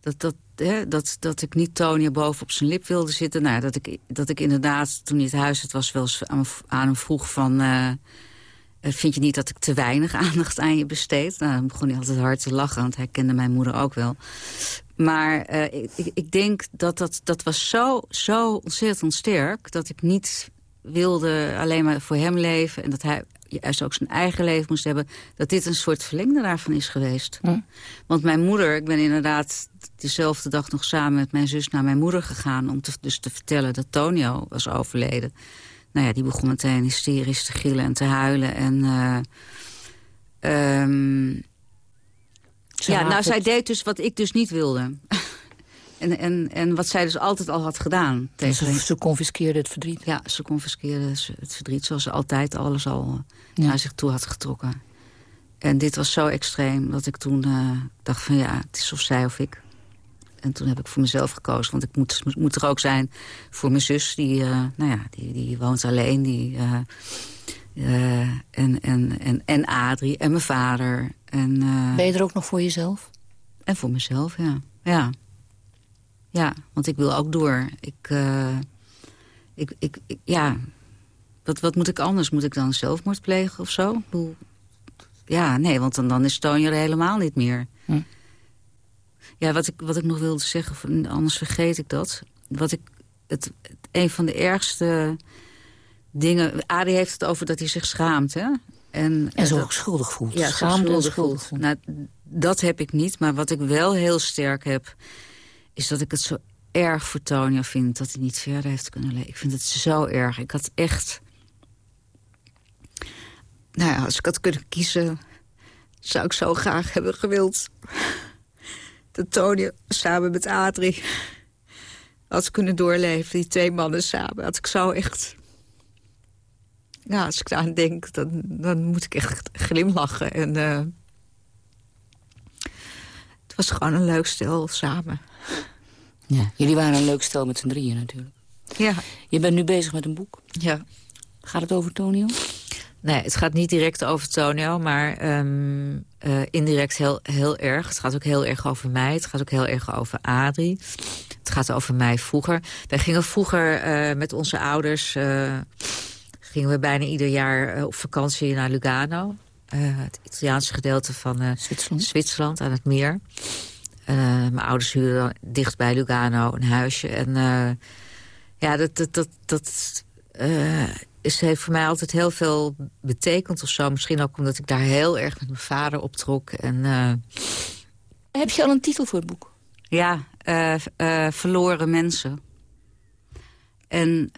Dat, dat, hè, dat, dat ik niet Tonia boven op zijn lip wilde zitten. Nou, dat, ik, dat ik inderdaad, toen hij het huis het was, wel eens aan, aan hem vroeg van... Uh, vind je niet dat ik te weinig aandacht aan je besteed? Nou, dan begon hij altijd hard te lachen, want hij kende mijn moeder ook wel. Maar uh, ik, ik, denk dat dat, dat was zo, zo ontzettend sterk... dat ik niet wilde alleen maar voor hem leven... en dat hij juist ook zijn eigen leven moest hebben... dat dit een soort verlengde daarvan is geweest. Hm. Want mijn moeder, ik ben inderdaad diezelfde dag nog samen met mijn zus naar mijn moeder gegaan... om te, dus te vertellen dat Tonio was overleden. Nou ja, die begon meteen hysterisch te gillen en te huilen. En, uh, um, ja, nou, zij deed dus wat ik dus niet wilde. En, en, en wat zij dus altijd al had gedaan. Tegen ze, ze confiskeerde het verdriet? Ja, ze confiskeerde het verdriet zoals ze altijd alles al ja. naar zich toe had getrokken. En dit was zo extreem dat ik toen uh, dacht van ja, het is of zij of ik. En toen heb ik voor mezelf gekozen, want ik moet, moet er ook zijn voor mijn zus. Die, uh, nou ja, die, die woont alleen. Die, uh, en, en, en, en Adrie en mijn vader. En, ben je er ook nog voor jezelf? En voor mezelf, ja. Ja. Ja, want ik wil ook door. Ik, uh, ik, ik, ik, ja, wat, wat moet ik anders? Moet ik dan zelfmoord plegen of zo? Ja, nee, want dan, dan is Tonya er helemaal niet meer. Hm. Ja, wat ik, wat ik nog wilde zeggen, anders vergeet ik dat. Wat ik, het, een van de ergste dingen... Adi heeft het over dat hij zich schaamt, hè? En, en zo ook schuldig voelt. Ja, schaamt en schuldig voelt. Nou, dat heb ik niet, maar wat ik wel heel sterk heb is dat ik het zo erg voor Tonia vind dat hij niet verder heeft kunnen leven. Ik vind het zo erg. Ik had echt... Nou ja, als ik had kunnen kiezen... zou ik zo graag hebben gewild... dat Tonia samen met Adrie had kunnen doorleven. Die twee mannen samen. Had ik zo echt... Ja, als ik daar aan denk, dan, dan moet ik echt glimlachen. En uh, het was gewoon een leuk stel samen. Ja, jullie waren een leuk stel met z'n drieën natuurlijk. Ja. Je bent nu bezig met een boek. Ja. Gaat het over Tonio? Nee, het gaat niet direct over Tonio, maar um, uh, indirect heel, heel erg. Het gaat ook heel erg over mij. Het gaat ook heel erg over Adrie. Het gaat over mij vroeger. Wij gingen vroeger uh, met onze ouders... Uh, gingen we bijna ieder jaar op vakantie naar Lugano. het Italiaanse gedeelte van Zwitserland. Zwitserland aan het meer. Mijn ouders huurden dicht bij Lugano een huisje. En ja, dat, dat, dat, dat is, heeft voor mij altijd heel veel betekend of zo. Misschien ook omdat ik daar heel erg met mijn vader optrok. En, Heb je al een titel voor het boek? Ja, Verloren Mensen. En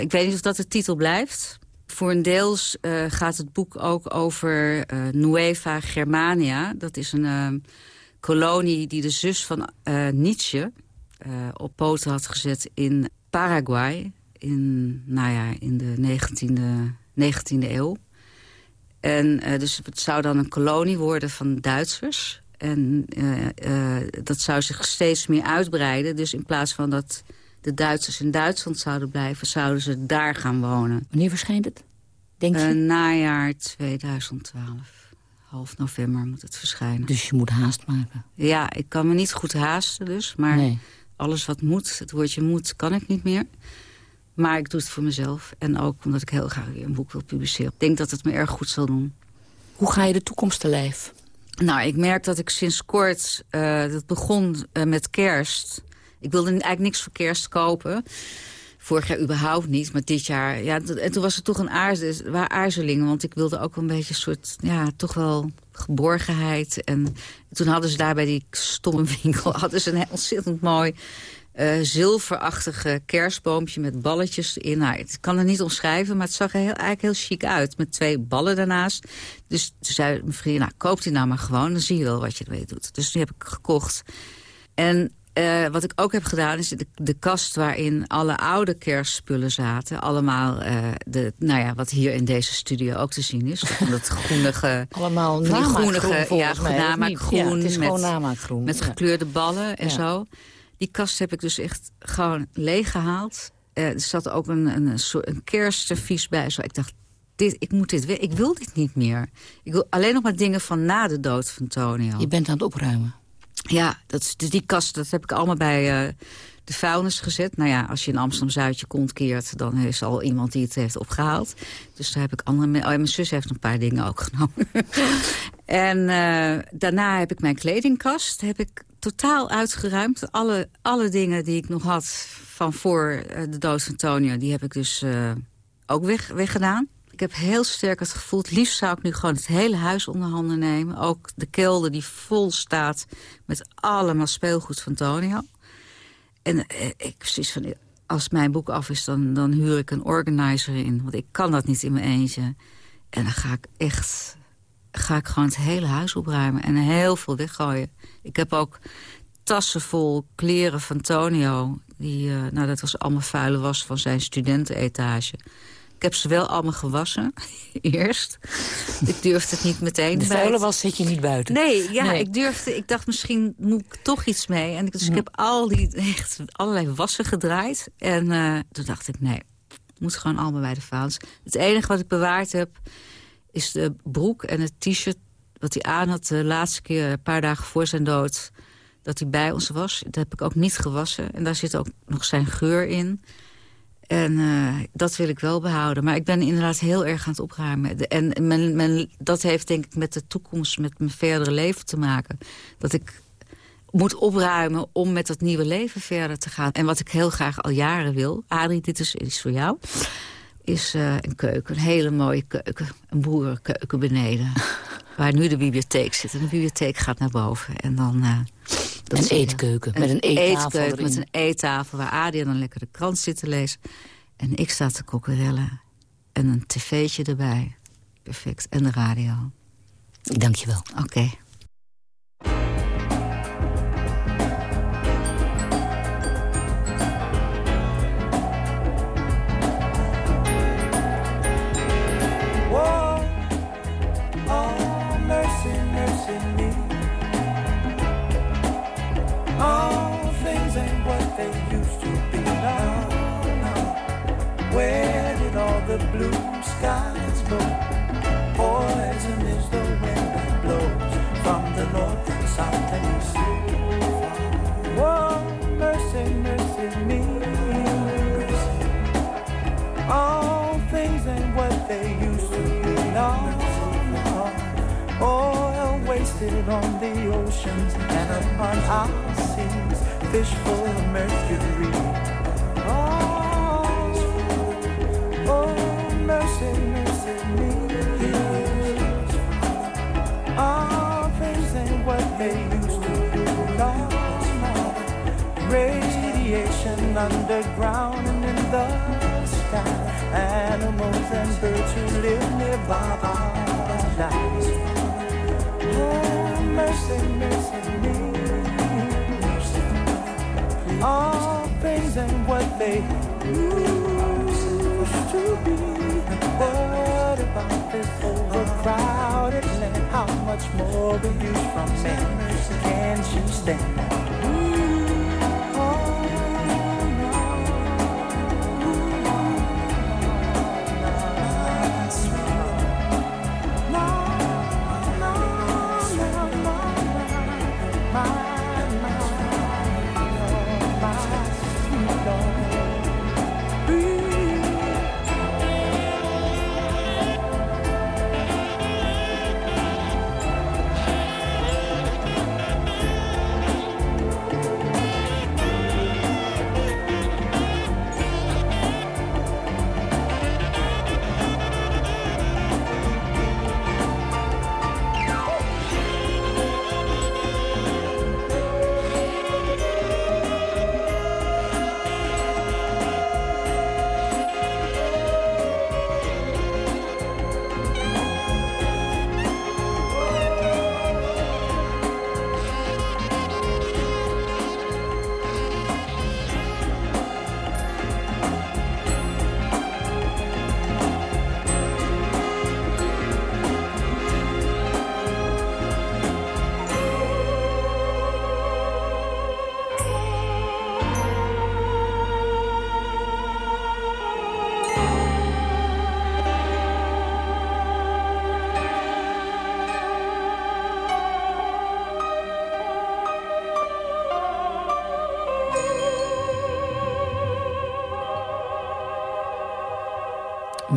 ik weet niet of dat de titel blijft. Voor een deels gaat het boek ook over Nueva Germania. Dat is een kolonie die de zus van uh, Nietzsche uh, op poten had gezet in Paraguay. In, nou ja, in de 19e, 19e eeuw. En uh, dus het zou dan een kolonie worden van Duitsers. En dat zou zich steeds meer uitbreiden. Dus in plaats van dat de Duitsers in Duitsland zouden blijven... zouden ze daar gaan wonen. Wanneer verschijnt het, denk je? najaar 2012 half november moet het verschijnen. Dus je moet haast maken? Ja, ik kan me niet goed haasten dus. Maar nee. alles wat moet, het woordje moet, kan ik niet meer. Maar ik doe het voor mezelf. En ook omdat ik heel graag weer een boek wil publiceren. Ik denk dat het me erg goed zal doen. Hoe ga je de toekomst te lijf? Nou, ik merk dat ik sinds kort... Uh, dat begon uh, met kerst. Ik wilde eigenlijk niks voor kerst kopen. Vorig jaar überhaupt niet, maar dit jaar... Ja, en toen was het toch een aarzel, waar aarzelingen. Want ik wilde ook een beetje een soort... Ja, toch wel geborgenheid. En toen hadden ze daar bij die stomme winkel... hadden ze een ontzettend mooi uh, zilverachtige kerstboompje met balletjes erin. Nou, ik kan het niet omschrijven, maar het zag er heel, eigenlijk heel chic uit. Met twee ballen daarnaast. Dus toen zei mijn vriend, nou, koop die nou maar gewoon. Dan zie je wel wat je ermee doet. Dus die heb ik gekocht. En uh, wat ik ook heb gedaan is de, de, kast waarin alle oude kerstspullen zaten. Allemaal, uh, de, nou ja, wat hier in deze studio ook te zien is. Dat groenige... Allemaal groenige, ja, namaakgroen. Ja, het is met, gewoon namaakgroen. Met gekleurde ballen en ja. zo. Die kast heb ik dus echt gewoon leeggehaald. Uh, er zat ook een, een, een, soort, een kerstservies bij. Zo. Ik dacht, dit, ik, moet dit, ik wil dit niet meer. Ik wil alleen nog maar dingen van na de dood van Tonio. Je bent aan het opruimen. Ja, dat, is, die kast dat heb ik allemaal bij uh, de vuilnis gezet. Nou ja, als je in Amsterdam-Zuidje komt keert... dan is al iemand die het heeft opgehaald. Dus daar heb ik andere... Oh, mijn zus heeft een paar dingen ook genomen. en uh, daarna heb ik mijn kledingkast... heb ik totaal uitgeruimd. Alle, alle dingen die ik nog had van voor de dood van Tonio... die heb ik dus ook weg, weggedaan. Ik heb heel sterk het gevoel... het liefst zou ik nu gewoon het hele huis onder handen nemen. Ook de kelder die vol staat met allemaal speelgoed van Tonio. En eh, ik precies van... als mijn boek af is, dan, dan huur ik een organizer in. Want ik kan dat niet in mijn eentje. En dan ga ik echt ga ik gewoon het hele huis opruimen en heel veel weggooien. Ik heb ook tassen vol kleren van Tonio. Die, uh, nou, dat was allemaal vuile was van zijn studentenetage. Ik heb ze wel allemaal gewassen, eerst. ik durfde het niet meteen. De vuile was zit je niet buiten? Nee, ja, nee. ik durfde. Ik dacht misschien moet ik toch iets mee. En ik, dus ik heb al die, echt allerlei wassen gedraaid. En uh, toen dacht ik, nee, moet gewoon allemaal bij de vuilnis. Het enige wat ik bewaard heb is de broek en het t-shirt wat hij aan had de laatste keer, een paar dagen voor zijn dood, dat hij bij ons was. Dat heb ik ook niet gewassen. En daar zit ook nog zijn geur in. En uh, dat wil ik wel behouden. Maar ik ben inderdaad heel erg aan het opruimen. En men, men, dat heeft denk ik met de toekomst, met mijn verdere leven te maken. Dat ik moet opruimen om met dat nieuwe leven verder te gaan. En wat ik heel graag al jaren wil. Adrie, dit is iets voor jou is uh, een keuken, een hele mooie keuken. Een boerenkeuken beneden. waar nu de bibliotheek zit. En de bibliotheek gaat naar boven. En dan... Uh, dat een eetkeuken, met een eettafel eetkeuken met een eettafel... waar Adia dan lekker de krant zit te lezen. En ik sta te kokkerellen. En een tv'tje erbij. Perfect. En de radio. Dank je wel. Oké. Okay. The blue skies go. Poison is the wind that blows from the north and south and east. Whoa, mercy, mercy me. All things ain't what they used to be. No. Oil wasted on the oceans and upon our seas. Fish full of mercury. They used to be. No, no. Radiation underground and in the sky. Animals and birds who live nearby are dying. Oh, mercy, mercy me. All things ain't what they used to be. What about this overcrowded? How much more abuse from men can she stand?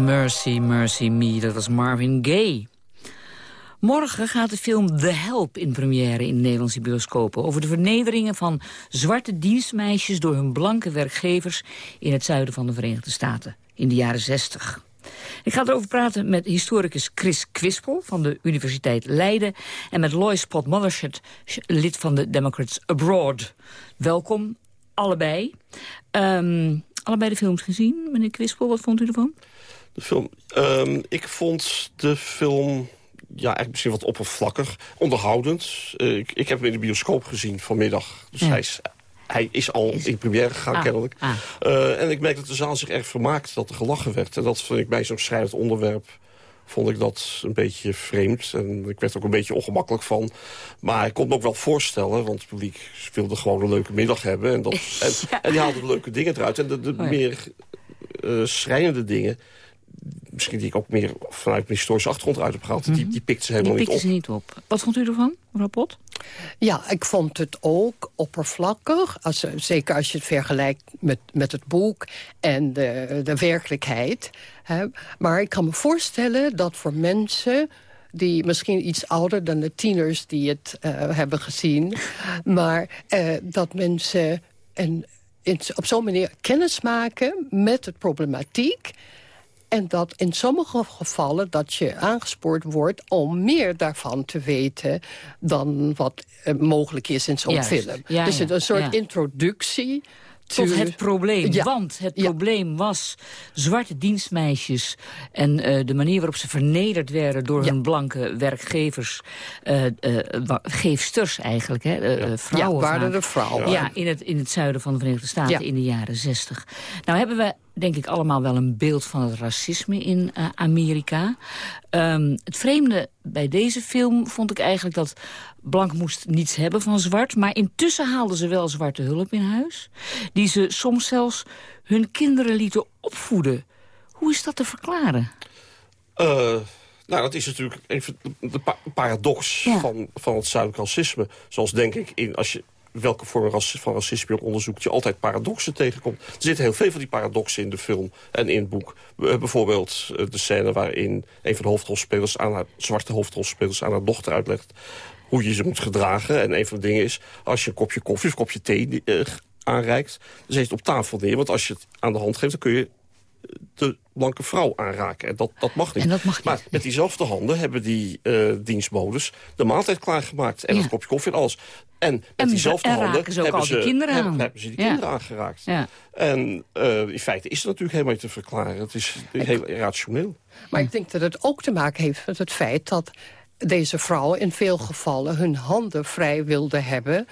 Mercy, Mercy Me, dat was Marvin Gaye. Morgen gaat de film The Help in première in Nederlandse bioscopen... over de vernederingen van zwarte dienstmeisjes... door hun blanke werkgevers in het zuiden van de Verenigde Staten in de jaren 60. Ik ga erover praten met historicus Chris Kwispel van de Universiteit Leiden... en met Lois Pot Mothershed, lid van de Democrats Abroad. Welkom, allebei. Um, allebei de films gezien, meneer Kwispel, wat vond u ervan? De film. Um, ik vond de film ja, eigenlijk misschien wat oppervlakkig, onderhoudend. Uh, ik, ik heb hem in de bioscoop gezien vanmiddag. Dus hij, is, hij is al in première gegaan, ah, kennelijk. Ah. Uh, en ik merk dat de zaal zich erg vermaakt, dat er gelachen werd. En dat vind ik bij zo'n schrijnend onderwerp vond ik dat een beetje vreemd. En ik werd er ook een beetje ongemakkelijk van. Maar ik kon me ook wel voorstellen, want het publiek wilde gewoon een leuke middag hebben. En, dat, en, en die haalde leuke dingen eruit. En de, de oh meer uh, schrijnende dingen, misschien die ik ook meer vanuit mijn historische achtergrond uit heb gehaald... die, mhm. die pikt ze helemaal die niet op. Ze niet op. Wat vond u ervan, mevrouw Pot? Ja, ik vond het ook oppervlakkig. Als, zeker als je het vergelijkt met, met het boek en de, de werkelijkheid. Hè. Maar ik kan me voorstellen dat voor mensen die misschien iets ouder dan de tieners die het uh, hebben gezien... maar uh, dat mensen en, op zo'n manier kennis maken met de problematiek... En dat in sommige gevallen dat je aangespoord wordt... om meer daarvan te weten dan wat uh, mogelijk is in zo'n film. Ja, dus ja, een soort introductie tot het probleem. Ja. Want het probleem was zwarte dienstmeisjes... en uh, de manier waarop ze vernederd werden door hun blanke werkgevers... Uh, uh, geefsters eigenlijk, hè, vrouwen. Ja, waren de vrouwen. Ja, in het, in het zuiden van de Verenigde Staten in de jaren zestig. Nou hebben we denk ik allemaal wel een beeld van het racisme in uh, Amerika. Um, het vreemde bij deze film vond ik eigenlijk dat Blank moest niets hebben van zwart. Maar intussen haalden ze wel zwarte hulp in huis. Die ze soms zelfs hun kinderen lieten opvoeden. Hoe is dat te verklaren? Uh, nou, dat is natuurlijk even de paradox van, van het racisme. Zoals denk ik, in, als je welke vorm van racisme je onderzoekt... je altijd paradoxen tegenkomt. Er zitten heel veel van die paradoxen in de film en in het boek. Bijvoorbeeld eh, de scène waarin een van de hoofdrolspelers... aan haar, zwarte hoofdrolspelers aan haar dochter uitlegt hoe je ze moet gedragen. En een van de dingen is, als je een kopje koffie of een kopje thee uh, aanreikt... dan zet het op tafel neer. Want als je het aan de hand geeft, dan kun je de blanke vrouw aanraken. En dat, dat mag niet. Dat mag niet. Maar met diezelfde handen hebben die uh, dienstbodes de maaltijd klaargemaakt. En ja. het kopje koffie en alles. En met en, diezelfde en handen ze hebben, ze, kinderen hebben, hebben, ze die ja. kinderen aangeraakt. Ja. En uh, in feite is het natuurlijk helemaal niet te verklaren. Het is heel irrationeel. Maar ik denk dat het ook te maken heeft met het feit dat deze vrouwen in veel gevallen hun handen vrij wilden hebben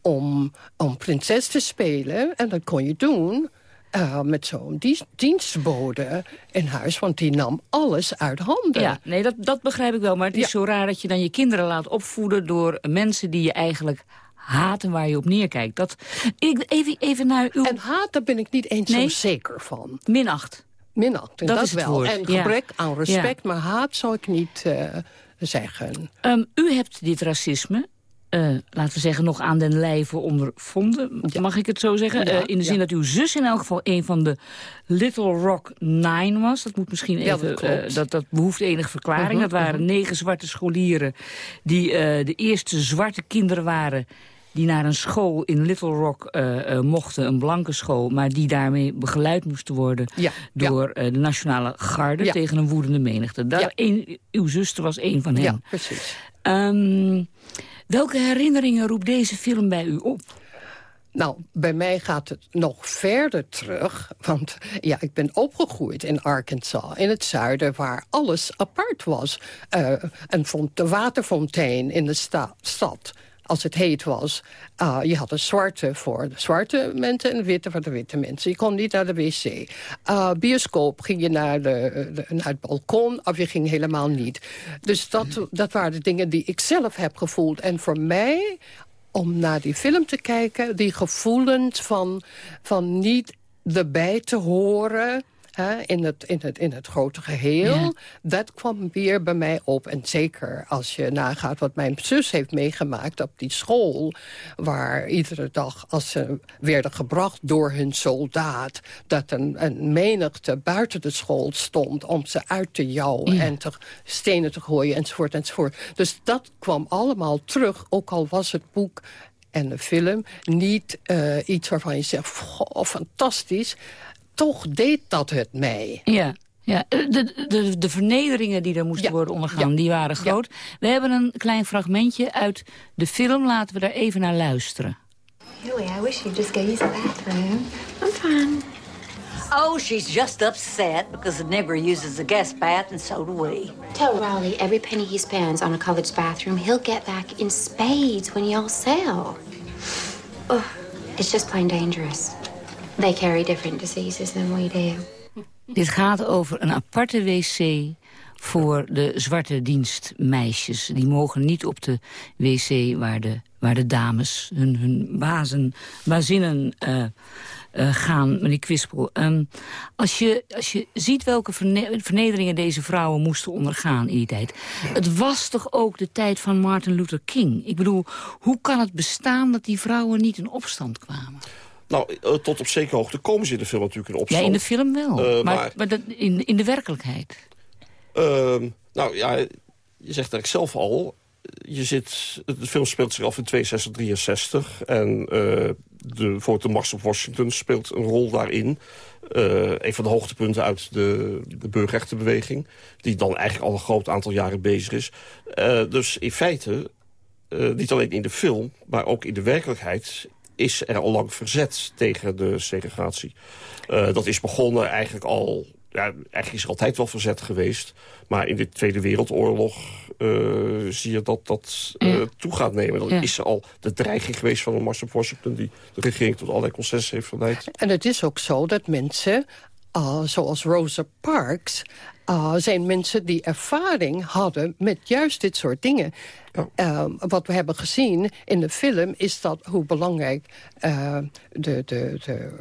om, om prinses te spelen. En dat kon je doen uh, met zo'n dienst, dienstbode in huis. Want die nam alles uit handen. Ja, nee, dat, dat begrijp ik wel. Maar het is ja. zo raar dat je dan je kinderen laat opvoeden... door mensen die je eigenlijk haten waar je op neerkijkt. Dat, ik, even, even naar uw... En haat, daar ben ik niet eens nee? zo zeker van. Minacht. Minacht, dat, dat is wel. Woord. En gebrek ja. aan respect, ja. maar haat zou ik niet uh, zeggen. Um, u hebt dit racisme uh, laten we zeggen, nog aan den lijve ondervonden. Ja. Mag ik het zo zeggen? Ja, uh, in de zin ja. dat uw zus in elk geval een van de Little Rock Nine was. Dat moet misschien even, dat, uh, dat, dat, behoeft enige verklaring. -huh, dat waren -huh. negen zwarte scholieren die de eerste zwarte kinderen waren die naar een school in Little Rock uh, uh, mochten, een blanke school... maar die daarmee begeleid moesten worden ja, door ja. Uh, de Nationale Garde... Ja. tegen een woedende menigte. Daar een, uw zuster was een van hen. Ja, precies. Um, welke herinneringen roept deze film bij u op? Nou, bij mij gaat het nog verder terug. Want ja, ik ben opgegroeid in Arkansas, in het zuiden... waar alles apart was. Uh, een waterfontein in de sta stad als het heet was, uh, je had een zwarte voor de zwarte mensen en witte voor de witte mensen. Je kon niet naar de wc. Uh, bioscoop ging je naar, de, de, naar het balkon of je ging helemaal niet. Dus dat, dat waren de dingen die ik zelf heb gevoeld. En voor mij, om naar die film te kijken, die gevoelens van, van niet erbij te horen hè, in, het, in, het, in het grote geheel. Ja. Dat kwam weer bij mij op. En zeker als je nagaat wat mijn zus heeft meegemaakt op die school... waar iedere dag als ze werden gebracht door hun soldaat... dat een, een menigte buiten de school stond om ze uit te jouwen... Ja. en te, stenen te gooien enzovoort enzovoort. Dus dat kwam allemaal terug, ook al was het boek en de film niet eh, iets waarvan je zegt... "Goh, fantastisch, toch deed dat het mij. Ja. Ja, eh, de, de, de vernederingen die er moesten worden ondergaan, die waren groot. We hebben een klein fragmentje uit de film. Laten we daar even naar luisteren. Huey, I wish you'd just go use the bathroom. I'm fine. Oh, she's just upset because the nigger uses the guest bath, and so do we. Tell Rowley every penny he spends on a college bathroom, he'll get back in spades when y'all sell. Ugh, it's just plain dangerous. They carry different diseases than we do. Dit gaat over een aparte wc voor de zwarte dienstmeisjes. Die mogen niet op de wc waar de, waar de dames hun, hun bazen, bazinnen eh, eh, gaan, meneer Kwispel. Ehm, als, je, als je ziet welke verne- vernederingen deze vrouwen moesten ondergaan in die tijd. Het was toch ook de tijd van Martin Luther King? Ik bedoel, hoe kan het bestaan dat die vrouwen niet in opstand kwamen? Nou, eh, tot op zekere hoogte komen ze in de film natuurlijk in opstand. Ja, in de film wel. Eh, maar maar- maar dat, in, in de werkelijkheid. Ehm, nou ja, je zegt eigenlijk zelf al... Je zit, de film speelt zich af in 62, 63. En eh de, voor de Mars op Washington speelt een rol daarin. Een van de hoogtepunten uit de, de burgerrechtenbeweging. Die dan eigenlijk al een groot aantal jaren bezig is. Dus in feite, niet alleen in de film, maar ook in de werkelijkheid is er al lang verzet tegen de segregatie. Eh, dat is begonnen eigenlijk al... Ja, eigenlijk is er altijd wel verzet geweest. Maar in de Tweede Wereldoorlog eh, zie je dat dat Ja. toe gaat nemen. Dan Ja. is er al de dreiging geweest van een Mars op Washington... die de regering tot allerlei consensus heeft verleid. En het is ook zo dat mensen, uh, zoals Rosa Parks... uh, zijn mensen die ervaring hadden met juist dit soort dingen. Uh, wat we hebben gezien in de film is dat hoe belangrijk uh, de, de, de,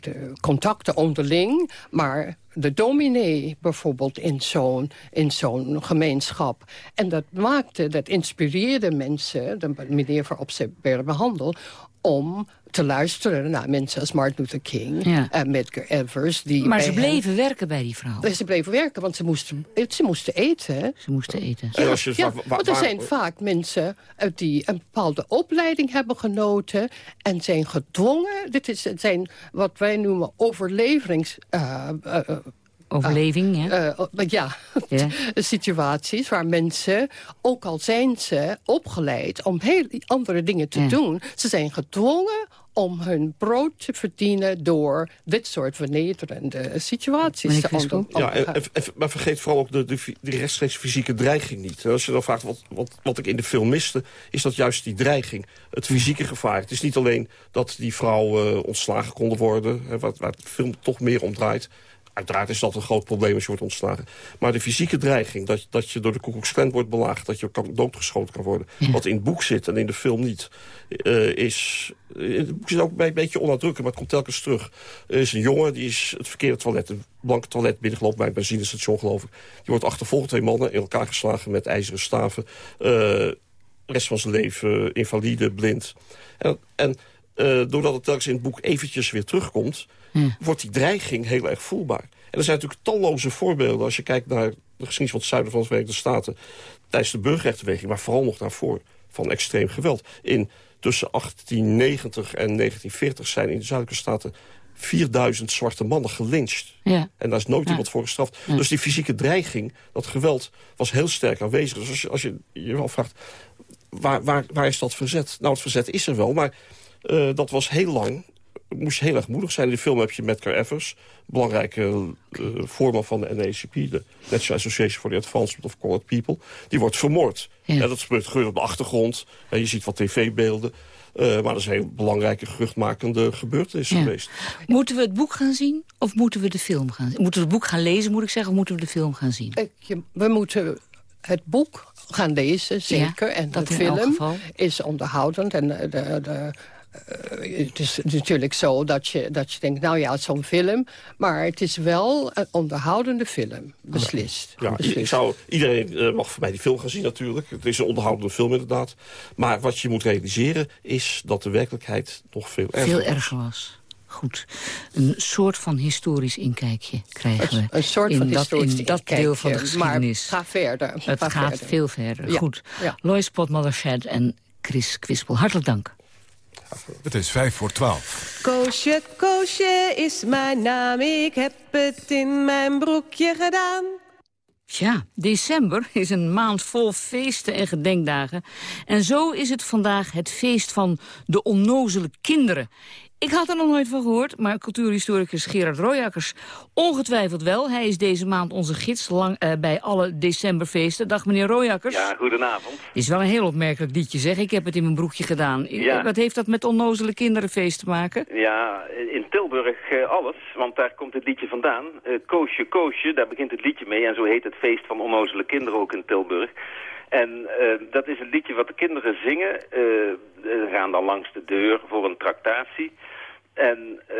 de contacten onderling... maar de dominee bijvoorbeeld in zo'n in zo'n gemeenschap. En dat maakte, dat inspireerde mensen, de manier waarop ze werden behandeld... om te luisteren naar mensen als Martin Luther King Ja. en Medgar Evers. Die Maar ze hen- bleven werken bij die vrouw. Ze bleven werken, want ze moesten, ze moesten eten. Ze moesten eten. En als je Ja, vraagt, wa- want er zijn vaak mensen eh, die een bepaalde opleiding hebben genoten... en zijn gedwongen, dit is, het zijn wat wij noemen overleverings... eh, eh, Overleving, ja. eh, eh, ja, Ja. situaties waar mensen, ook al zijn ze opgeleid om heel andere dingen te Ja. doen, ze zijn gedwongen om hun brood te verdienen door dit soort vernederende situaties te onder- Ja, en, ondergaan. en- en- maar vergeet vooral ook de, de, die rechtstreeks fysieke dreiging niet. Als je dan vraagt wat, wat, wat ik in de film miste... is dat juist die dreiging, het fysieke gevaar. Het is niet alleen dat die vrouwen eh, ontslagen konden worden... Hè, waar, waar de film toch meer om draait... Uiteraard is dat een groot probleem als je wordt ontslagen. Maar de fysieke dreiging, dat, dat je door de Klan wordt belaagd... dat je kan, doodgeschoten kan worden, wat in het boek zit en in de film niet... eh, is... In het boek zit ook een beetje onnadrukkelijk, maar het komt telkens terug. Er is een jongen, die is het verkeerde toilet... een blanke toilet binnengelopen bij een benzinestation, geloof ik. Die wordt achtervolgd, twee mannen, in elkaar geslagen met ijzeren staven. Eh, rest van zijn leven invalide, blind. En, en eh, doordat het telkens in het boek eventjes weer terugkomt... wordt die dreiging heel erg voelbaar. En er zijn natuurlijk talloze voorbeelden... als je kijkt naar de geschiedenis van het zuiden van de Verenigde Staten... tijdens de burgerrechtenbeweging, maar vooral nog daarvoor... van extreem geweld. In tussen 1890 en 1940 zijn in de zuidelijke staten... 4000 zwarte mannen gelyncht. Ja. En daar is nooit Ja. iemand voor gestraft. Ja. Dus die fysieke dreiging, dat geweld, was heel sterk aanwezig. Dus als je als je, je afvraagt, waar, waar, waar is dat verzet? Nou, het verzet is er wel, maar eh, dat was heel lang... moest je heel erg moedig zijn. In de film heb je Medgar Evers, belangrijke eh, voorman van de NAACP... de National Association for the Advancement of Colored People. Die wordt vermoord. Ja. Ja, dat gebeurt op de achtergrond. Ja, je ziet wat tv-beelden. Eh, maar dat is een heel belangrijke, geruchtmakende gebeurtenis Ja. geweest. Moeten we het boek gaan zien of moeten we de film gaan zien? Moeten we het boek gaan lezen, moet ik zeggen, of moeten we de film gaan zien? We moeten het boek gaan lezen, zeker. Ja, en dat de in elk film geval. is onderhoudend. En de, de, de, het is natuurlijk zo dat je, dat je denkt, nou ja, zo'n film. Maar het is wel een onderhoudende film, beslist. Ja, beslist. ik zou, iedereen uh, mag voor mij die film gaan zien natuurlijk. Het is een onderhoudende film inderdaad. Maar wat je moet realiseren is dat de werkelijkheid nog veel erger Veel erger was. Goed. Een soort van historisch inkijkje krijgen we. Een, soort in van dat, historisch in dat deel van de geschiedenis. Maar ga verder. Het ga gaat verder. veel verder. Ja. Goed. Ja. Lois Potmother Shed en Chris Kwispel. Hartelijk dank. Het is vijf voor twaalf. Koosje, Koosje is mijn naam, ik heb het in mijn broekje gedaan. Tja, december is een maand vol feesten en gedenkdagen. En zo is het vandaag het feest van de onnozele kinderen. Ik had er nog nooit van gehoord, maar cultuurhistoricus Gerard Royakkers ongetwijfeld wel. Hij is deze maand onze gids lang, eh, bij alle decemberfeesten. Dag meneer Royakkers. Ja, goedenavond. Is wel een heel opmerkelijk liedje, zeg. Ik heb het in mijn broekje gedaan. Ja. Wat heeft dat met onnozele kinderenfeest te maken? Ja, in Tilburg eh, alles, want daar komt het liedje vandaan. Eh, koosje, Koosje, daar begint het liedje mee. En zo heet het feest van onnozele kinderen ook in Tilburg. En dat is een liedje wat de kinderen zingen. Ze gaan dan langs de deur voor een tractatie. En eh,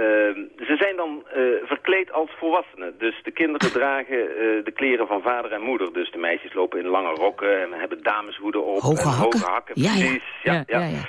ze zijn dan eh, verkleed als volwassenen. Dus de kinderen dragen eh, de kleren van vader en moeder. Dus de meisjes lopen in lange rokken en hebben dameshoeden op. Hoge en hakken? Hoge hakken, Ja, precies. Ja, Ja, ja, ja, ja.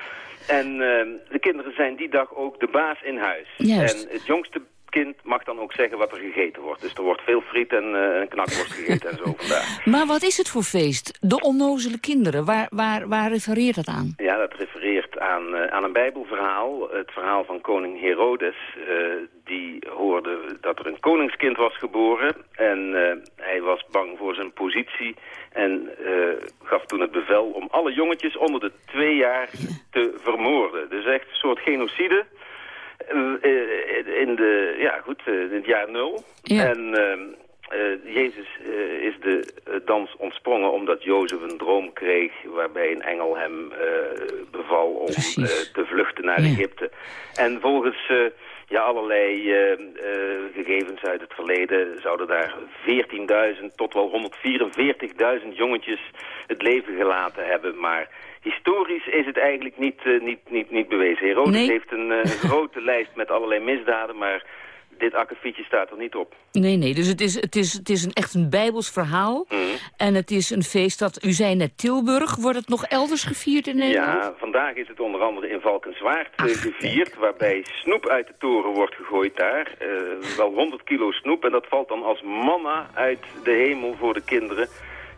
En eh, de kinderen zijn die dag ook de baas in huis. Juist. En het jongste kind mag dan ook zeggen wat er gegeten wordt. Dus er wordt veel friet en, en knakworst gegeten en zo vandaag. Maar wat is het voor feest? De onnozele kinderen, waar, waar, waar refereert dat aan? Ja, dat refereert aan, eh, aan een bijbelverhaal. Het verhaal van koning Herodes. eh, die hoorde dat er een koningskind was geboren. En eh, hij was bang voor zijn positie. En gaf toen het bevel om alle jongetjes onder de twee jaar te vermoorden. Dus echt een soort genocide. In, de, ja, goed, in het jaar nul. Ja. En ehm, eh, Jezus eh, is de eh, dans ontsprongen omdat Jozef een droom kreeg... waarbij een engel hem beval om te vluchten naar Ja. Egypte. En volgens ja, allerlei gegevens uit het verleden... zouden daar 14.000 tot wel 144.000 jongetjes het leven gelaten hebben... maar Historisch is het eigenlijk niet, niet, niet, niet bewezen. Herodes Nee. heeft een, een grote lijst met allerlei misdaden, maar dit akkefietje staat er niet op. Nee, nee, dus het is, het is, het is een, echt een bijbels verhaal. Mhm. En het is een feest dat, u zei net Tilburg, wordt het nog elders gevierd in Nederland? Ja, vandaag is het onder andere in Valkenswaard gevierd, waarbij snoep uit de toren wordt gegooid daar. Eh, wel 100 kilo snoep en dat valt dan als manna uit de hemel voor de kinderen.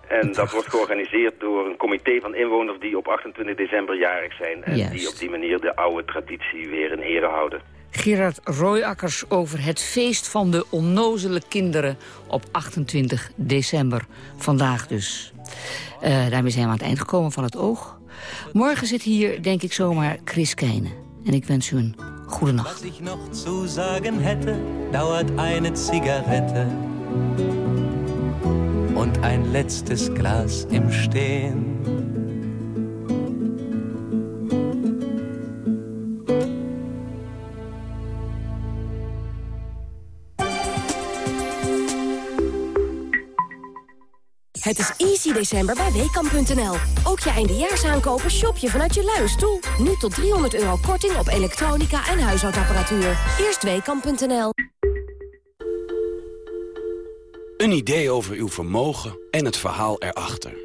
En dat wordt georganiseerd door een comité van inwoners die op 28 december jarig zijn. En Juist. die op die manier de oude traditie weer in ere houden. Gerard Royakkers over het feest van de onnozele kinderen op 28 december. Vandaag dus. Eh, daarmee zijn we aan het eind gekomen van het oog. Morgen zit hier, denk ik zomaar, Chris Keijnen. En ik wens u een goede nacht. Was ich noch zu sagen hätte, dauert eine Zigarette und ein letztes Glas im Stehen. Het is easy december bij Weekamp.nl. Ook je eindejaarsaankopen shop je vanuit je luie stoel. Nu tot 300 euro korting op elektronica en huishoudapparatuur. Eerst Weekamp.nl. Een idee over uw vermogen en het verhaal erachter.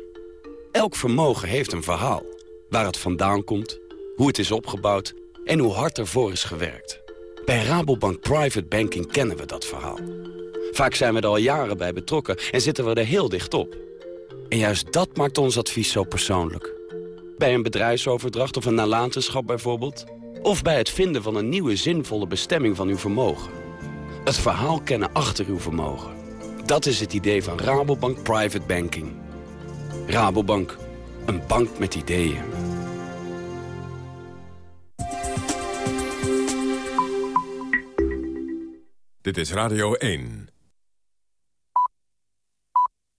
Elk vermogen heeft een verhaal. Waar het vandaan komt, hoe het is opgebouwd en hoe hard ervoor is gewerkt. Bij Rabobank Private Banking kennen we dat verhaal. Vaak zijn we er al jaren bij betrokken en zitten we er heel dicht op. En juist dat maakt ons advies zo persoonlijk. Bij een bedrijfsoverdracht of een nalatenschap bijvoorbeeld. Of bij het vinden van een nieuwe zinvolle bestemming van uw vermogen. Het verhaal kennen achter uw vermogen. Dat is het idee van Rabobank Private Banking. Rabobank, een bank met ideeën. Dit is Radio 1.